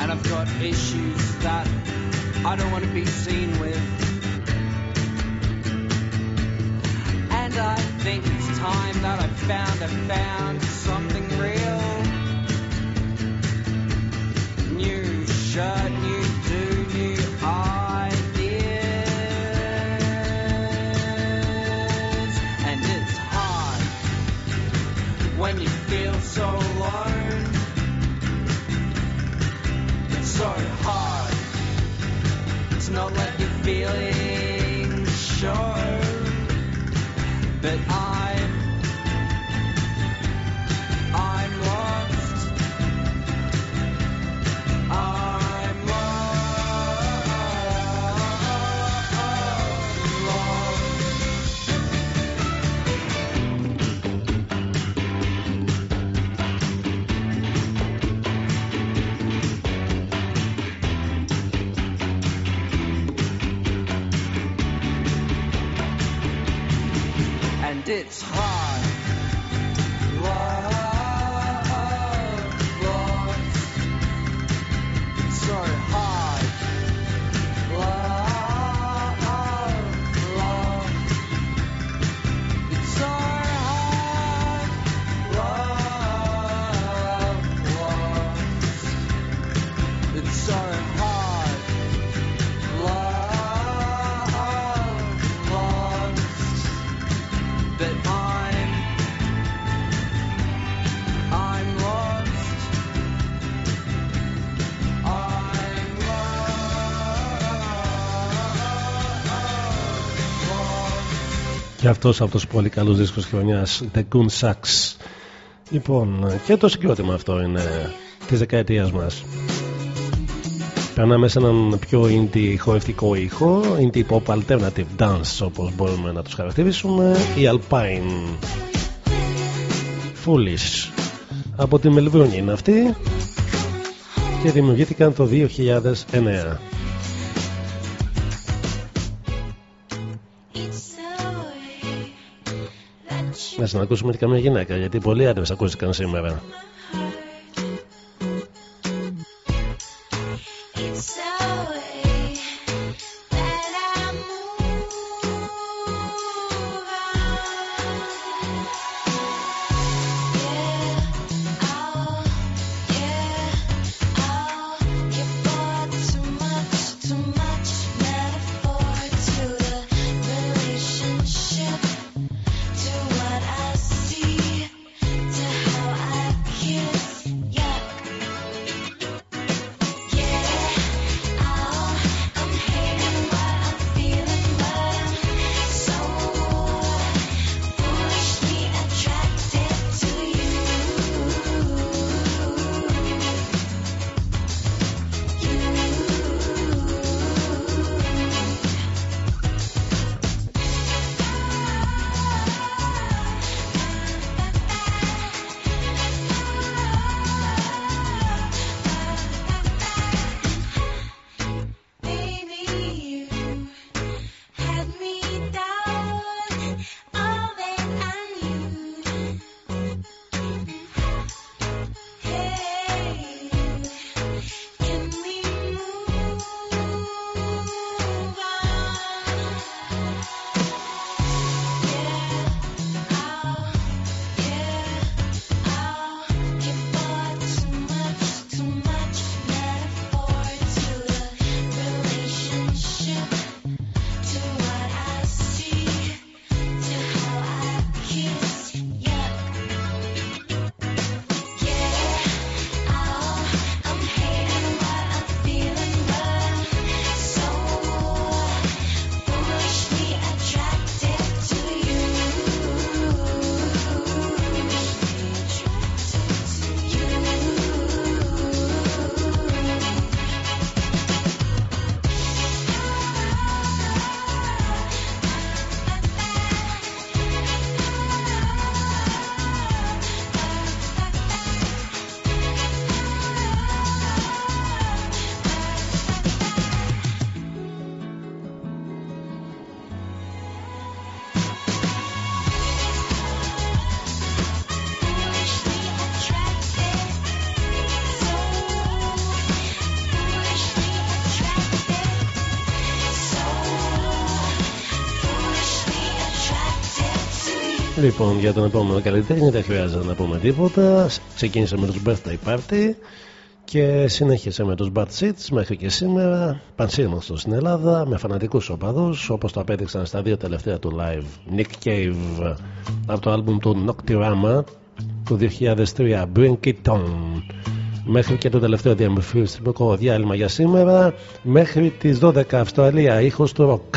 And I've got issues that I don't want to be seen with. And I think it's time that I found, I found something real. New shirt, αυτός από τους πολύ καλούς δίσκους χρονιάς The Goon Sax Λοιπόν και το συγκρότημα αυτό είναι της δεκαετίας μας. Περνάμε σε έναν πιο indie χορευτικό ήχο Indie pop alternative dance όπως μπορούμε να τους χαρακτηρίσουμε Η Alpine. Foolish. Από τη Μελβούνι είναι αυτή Και δημιουργήθηκαν το 2009 Να συνακούσουμε και καμία γυναίκα γιατί πολλοί άντρες ακούστηκαν σήμερα Λοιπόν, για τον επόμενο καλλιτέχνη δεν χρειάζεται να πούμε τίποτα. Ξεκίνησε με τους Birthday Party και συνέχισε με τους Bad Seats μέχρι και σήμερα. Πανσύρμαστο στην Ελλάδα με φανατικούς οπαδούς όπως το απέδειξαν στα δύο τελευταία του live. Nick Cave από το album του Nocturama του 2003 Bring It On. Μέχρι και το τελευταίο διαμορφωτικό διάλειμμα για σήμερα. Μέχρι τις 12 Αυστραλία, ήχος του ροκ.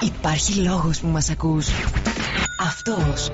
Υπάρχει λόγος που μας ακούς. Αυτός.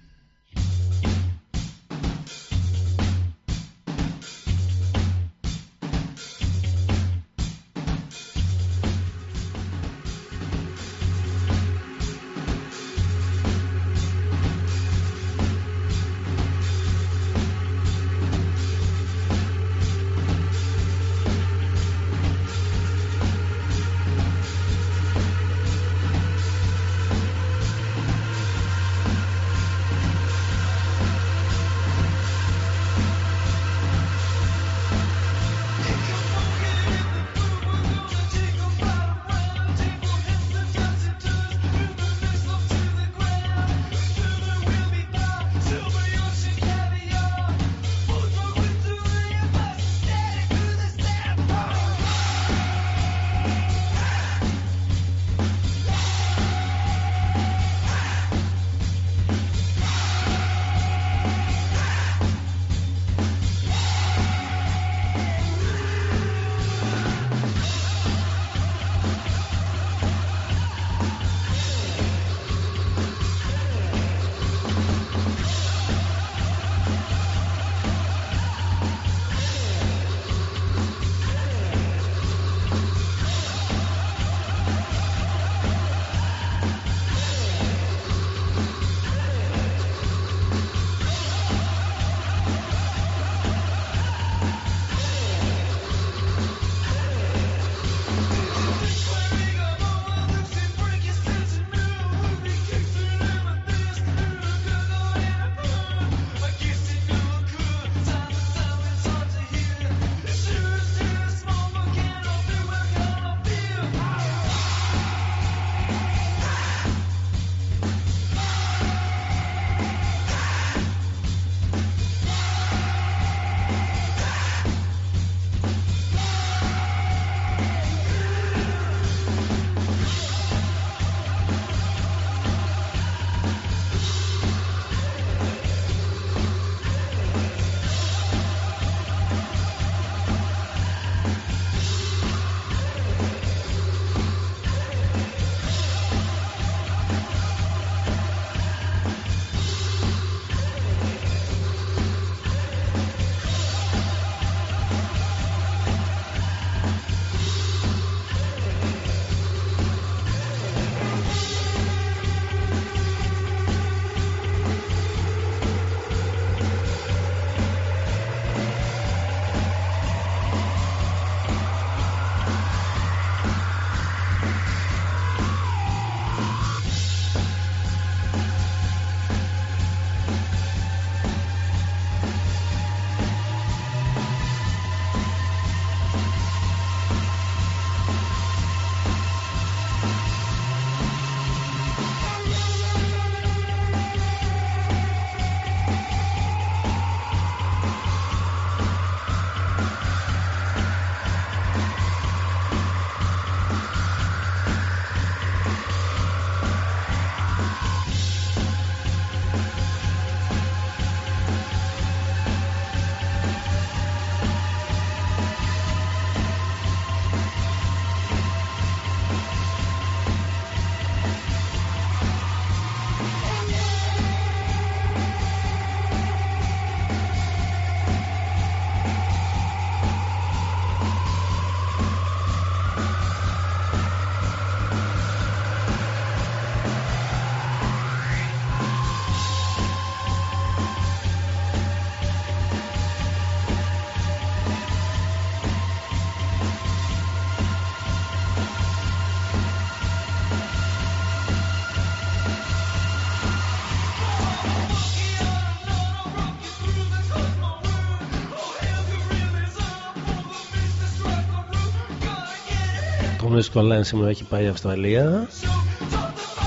Music Online σήμερα έχει πάει η Αυστραλία.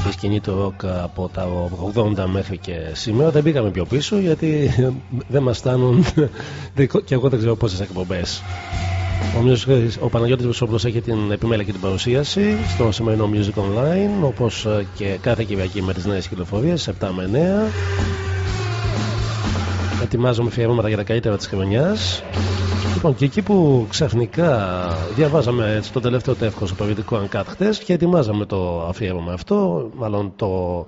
Η σκηνή του ροκ από τα 80 μέχρι και σήμερα. Δεν πήγαμε πιο πίσω γιατί δεν μας φτάνουν και εγώ δεν ξέρω πόσες εκπομπές. Ο, music, ο Παναγιώτης Βεσόπουλος έχει την επιμέλεια και την παρουσίαση στο σημερινό Music Online όπως και κάθε Κυριακή με τις νέες κυκλοφορίες 7 με 9 ετοιμάζομαι αφιερώματα για τα καλύτερα της χρονιάς Λοιπόν, και εκεί που ξαφνικά διαβάζαμε το τελευταίο τεύχος στο περιοδικό Ανκάτ χτες και ετοιμάζαμε το αφιέρωμα αυτό, μάλλον το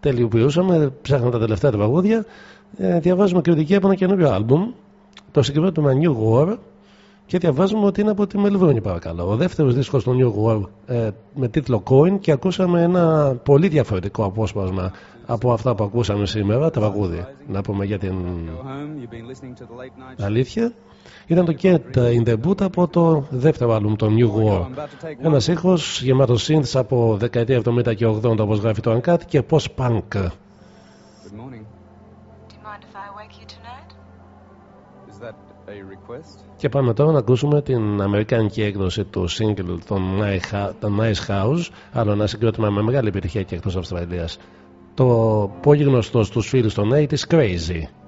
τελειοποιούσαμε, ψάχναμε τα τελευταία τραγούδια. Ε, διαβάζουμε κριτική από ένα καινούριο άλμπουμ, το συγκεκριμένο New War, και διαβάζουμε ότι είναι από τη Μελβούνη, παρακαλώ. Ο δεύτερος δίσκος του New War ε, με τίτλο Coin και ακούσαμε ένα πολύ διαφορετικό απόσπασμα από αυτά που ακούσαμε σήμερα, τραγούδι. Να πούμε για την αλήθεια. Ήταν το Get in the Boot από το δεύτερο άλμπουμ, το New War. Ένας ήχος γεμάτος synths από δεκαετία 70 και 80 όπως γράφει το Uncut και post-punk. Και πάμε τώρα να ακούσουμε την αμερικάνικη έκδοση του single των Nice House, άλλο ένα συγκρότημα με μεγάλη επιτυχία και εκτός Αυστραλίας. Το πολύ γνωστό στους φίλους των 80's Crazy.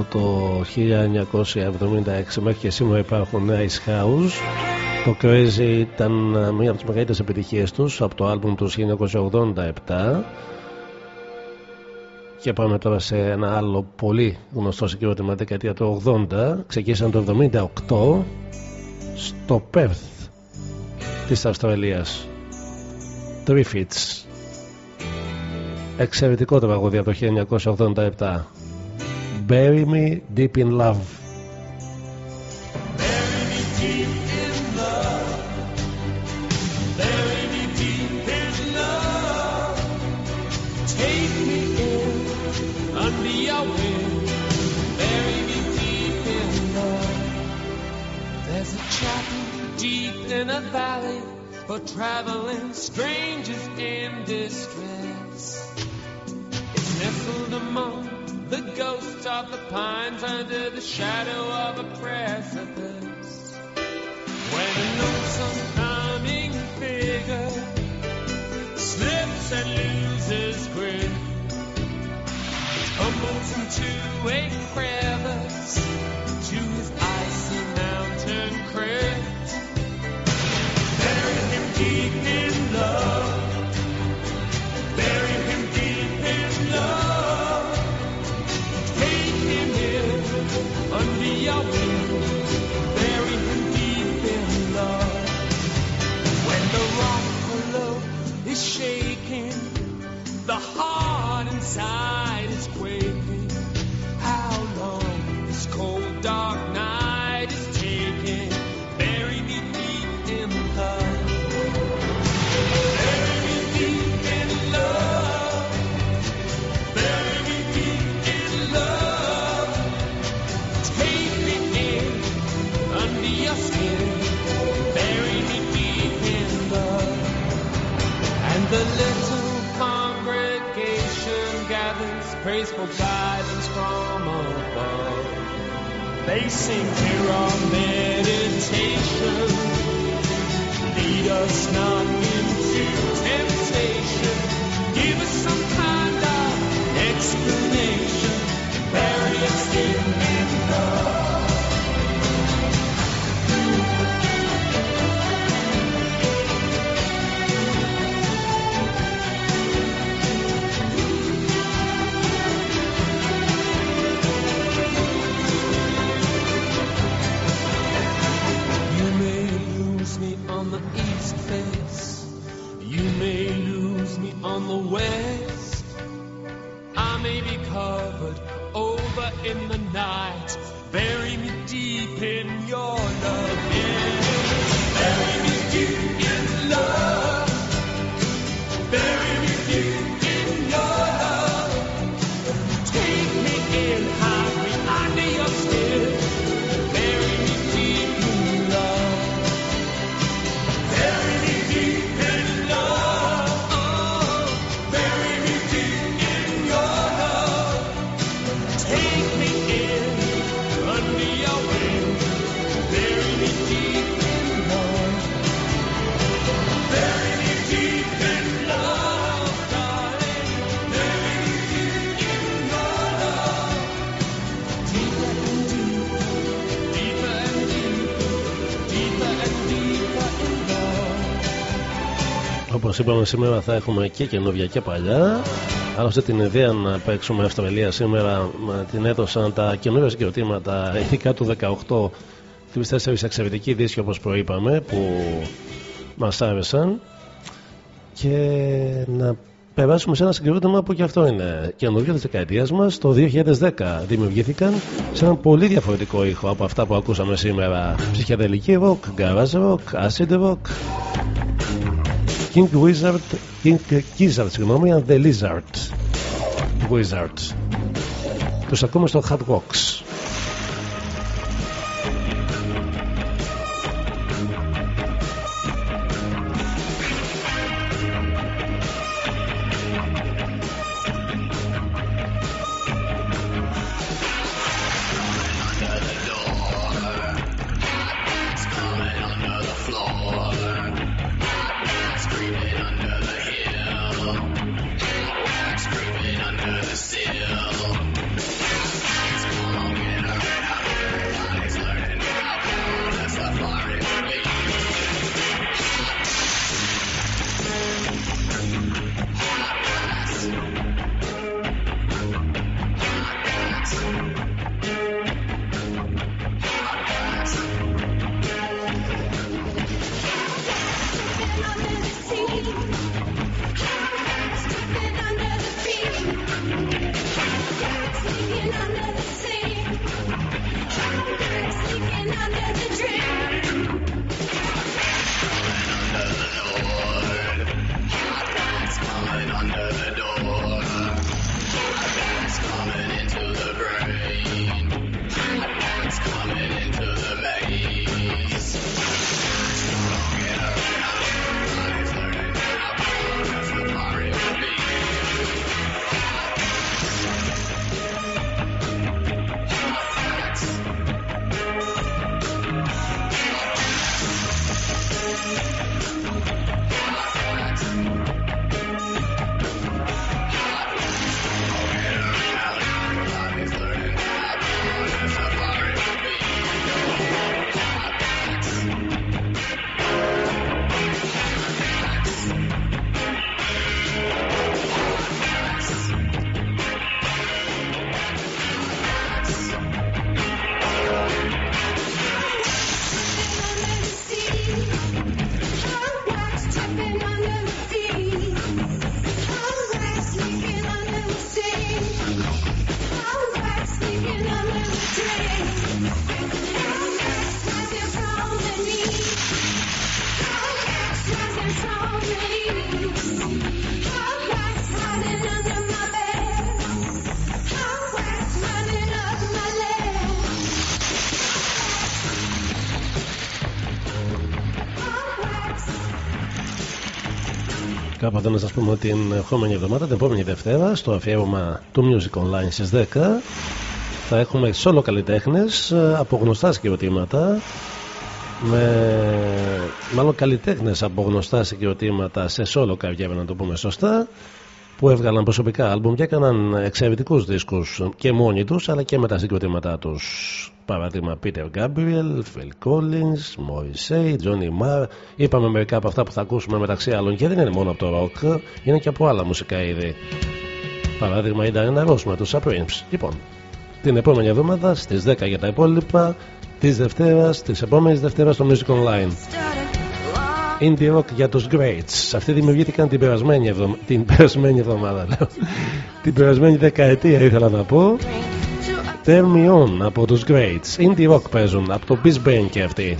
Από το 1976 μέχρι και σήμερα υπάρχουν Ice House. Το Crazy ήταν μία από τις μεγαλύτερες επιτυχίες τους από το άλμπουμ του 1987 και πάμε τώρα σε ένα άλλο πολύ γνωστό συγκρότημα δεκαετία του 80 ξεκίνησαν το 78 στο Perth της Αυστραλίας. Triffids εξαιρετικό το τραγούδι από το 1987 Bury Me Deep in Love They sing here our meditation. Lead us not είπαμε, σήμερα θα έχουμε και καινούργια και παλιά. Άλλωστε, την ιδέα να παίξουμε Αυστραλία σήμερα μα την έδωσαν τα καινούργια συγκροτήματα, ειδικά του 18, τρει-τέσσερι εξαιρετικοί δίσκοι όπως προείπαμε, που μας άρεσαν. Και να περάσουμε σε ένα συγκρότημα που και αυτό είναι καινούργιο της δεκαετίας μας. Το 2010 δημιουργήθηκαν σε έναν πολύ διαφορετικό ήχο από αυτά που ακούσαμε σήμερα. Ψυχεδελική rock, garage rock, acid rock. King Wizard, King Gizzard, συγγνώμη, and the Lizard Wizard. Τους ακούμε στο Hard Rocks. Κάπου εδώ να σας πούμε ότι την επόμενη εβδομάδα, την επόμενη Δευτέρα, στο αφιέρωμα του Music Online στις 10 θα έχουμε solo καλλιτέχνες ε, από γνωστά συγκροτήματα με μάλλον καλλιτέχνες από γνωστά συγκροτήματα σε solo καριέρα να το πούμε σωστά που έβγαλαν προσωπικά άλμπουμ και έκαναν εξαιρετικούς δίσκους και μόνοι τους αλλά και με τα συγκροτήματά τους παράδειγμα Peter Gabriel, Phil Collins, Morrissey, Johnny Marr είπαμε μερικά από αυτά που θα ακούσουμε μεταξύ άλλων και δεν είναι μόνο από το rock είναι και από άλλα μουσικά είδη παράδειγμα η Diana Ross με τους Supremes λοιπόν την επόμενη εβδομάδα στις 10 για τα υπόλοιπα της Δευτέρας, της επόμενης Δευτέρας στο Music Online Indie Rock για τους Greats. Αυτοί δημιουργήθηκαν την περασμένη, εβδομα... την περασμένη εβδομάδα, λέω. την περασμένη δεκαετία ήθελα να πω. Turn Me On από τους Greats. Indie Rock παίζουν από το Brisbane και αυτοί.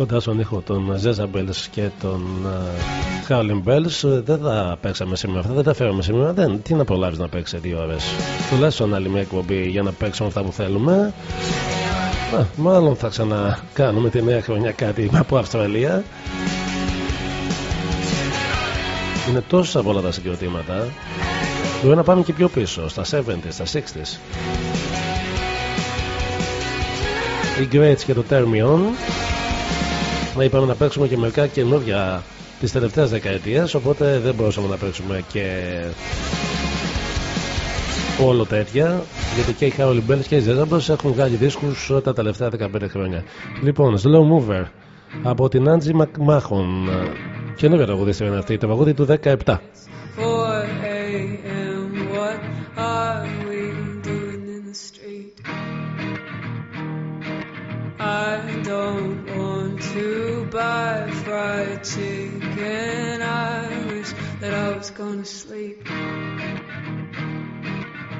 Κοντά στον ήχο των Zezabels και των uh, Howling Bells ε, δεν θα παίξαμε σήμερα αυτά, δεν τα φέραμε σήμερα. Δεν, τι να προλάβεις να παίξεις σε δύο ώρες. Τουλάχιστον άλλη μια εκπομπή για να παίξουμε αυτά που θέλουμε. Α, μάλλον θα ξανακάνουμε τη νέα χρονιά κάτι από Αυστραλία. Είναι τόσα πολλά τα συγκροτήματα. Μπορεί να πάμε και πιο πίσω, στα 70s, στα 60s. Οι Greats και το Termion να είπαμε να παίξουμε και μερικά καινούργια της τελευταίας δεκαετίας. Οπότε δεν μπορούσαμε να παίξουμε και όλο τέτοια. Γιατί και οι Howling Bells και οι Zezabos έχουν βγάλει δίσκους τα τελευταία 15 χρόνια. Λοιπόν, Slow Mover από την Angie McMahon. Καινούργια τραγουδίστρια είναι αυτή, το τραγούδι του 17. 4 a.m. What are we doing in the street? I don't want to buy fried chicken. I wish that I was gonna sleep.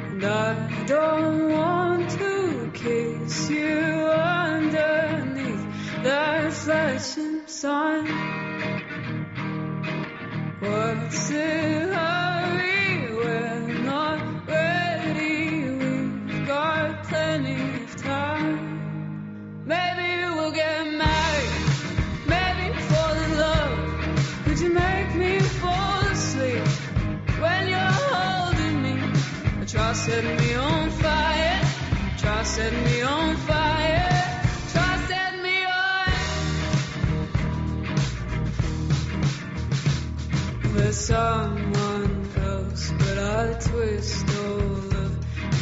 And I don't want to kiss you underneath that flashing sun. What's the hurry? Setting me on fire. Try set me on fire. Try set me on. There's someone else, but I twist all of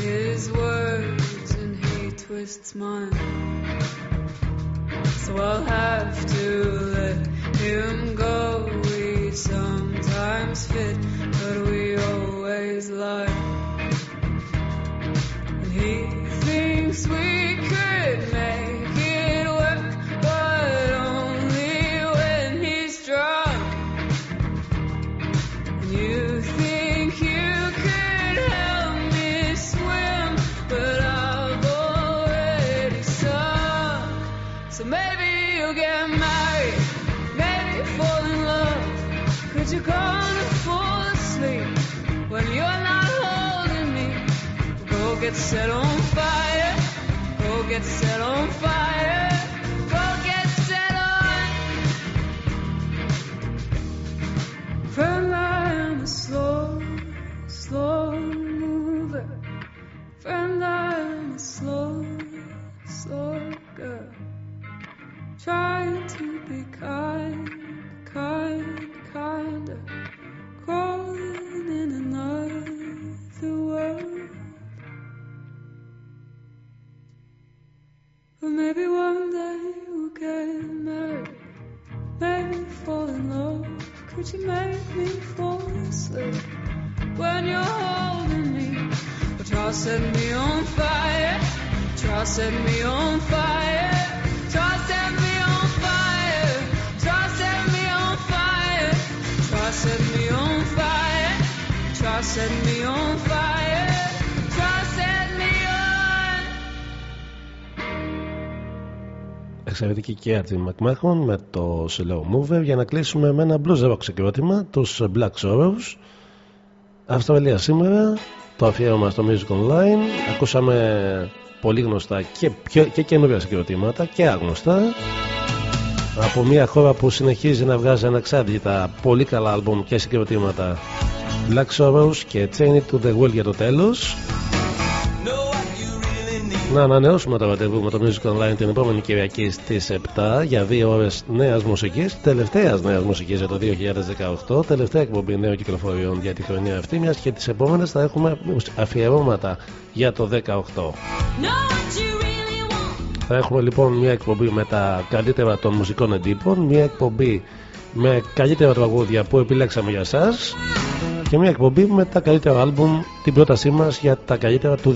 his words and he twists mine. So I'll have to let him go. Set on fire, go get set on Εξαιρετική και Artie McMahon με το Slow Mover για να κλείσουμε με ένα blues rock συγκρότημα, τους Black Sorrows. Αυστραλία σήμερα, το αφιέρωμα στο Music Online. Ακούσαμε πολύ γνωστά και, πιο, και καινούργια συγκροτήματα και άγνωστα. Από μια χώρα που συνεχίζει να βγάζει ανεξάρτητα πολύ καλά άλμπουμ και συγκροτήματα. Black Sorrows και Chain It to the World για το τέλος. Να ανανεώσουμε το ραντεβού με το Music Online την επόμενη Κυριακή στις 7 για 2 ώρες νέας μουσικής, τελευταίας νέας μουσικής για το 2018, τελευταία εκπομπή νέων κυκλοφοριών για τη χρονιά αυτή, μιας και τις επόμενες θα έχουμε αφιερώματα για το 2018. Θα έχουμε λοιπόν μια εκπομπή με τα καλύτερα των μουσικών εντύπων, μια εκπομπή με καλύτερα τραγούδια που επιλέξαμε για εσά και μια εκπομπή με τα καλύτερα άλμπουμ, την πρότασή μας για τα καλύτερα του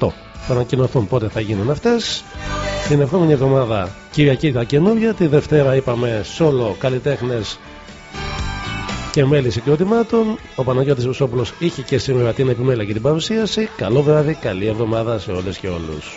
2018 θα ανακοινωθούν πότε θα γίνουν αυτές. Την επόμενη εβδομάδα Κυριακή τα καινούργια. Τη Δευτέρα είπαμε σόλο καλλιτέχνες και μέλη συγκροτημάτων. Ο Παναγιώτης Βουσόπουλος είχε και σήμερα την επιμέλεια και την παρουσίαση. Καλό βράδυ, καλή εβδομάδα σε όλες και όλους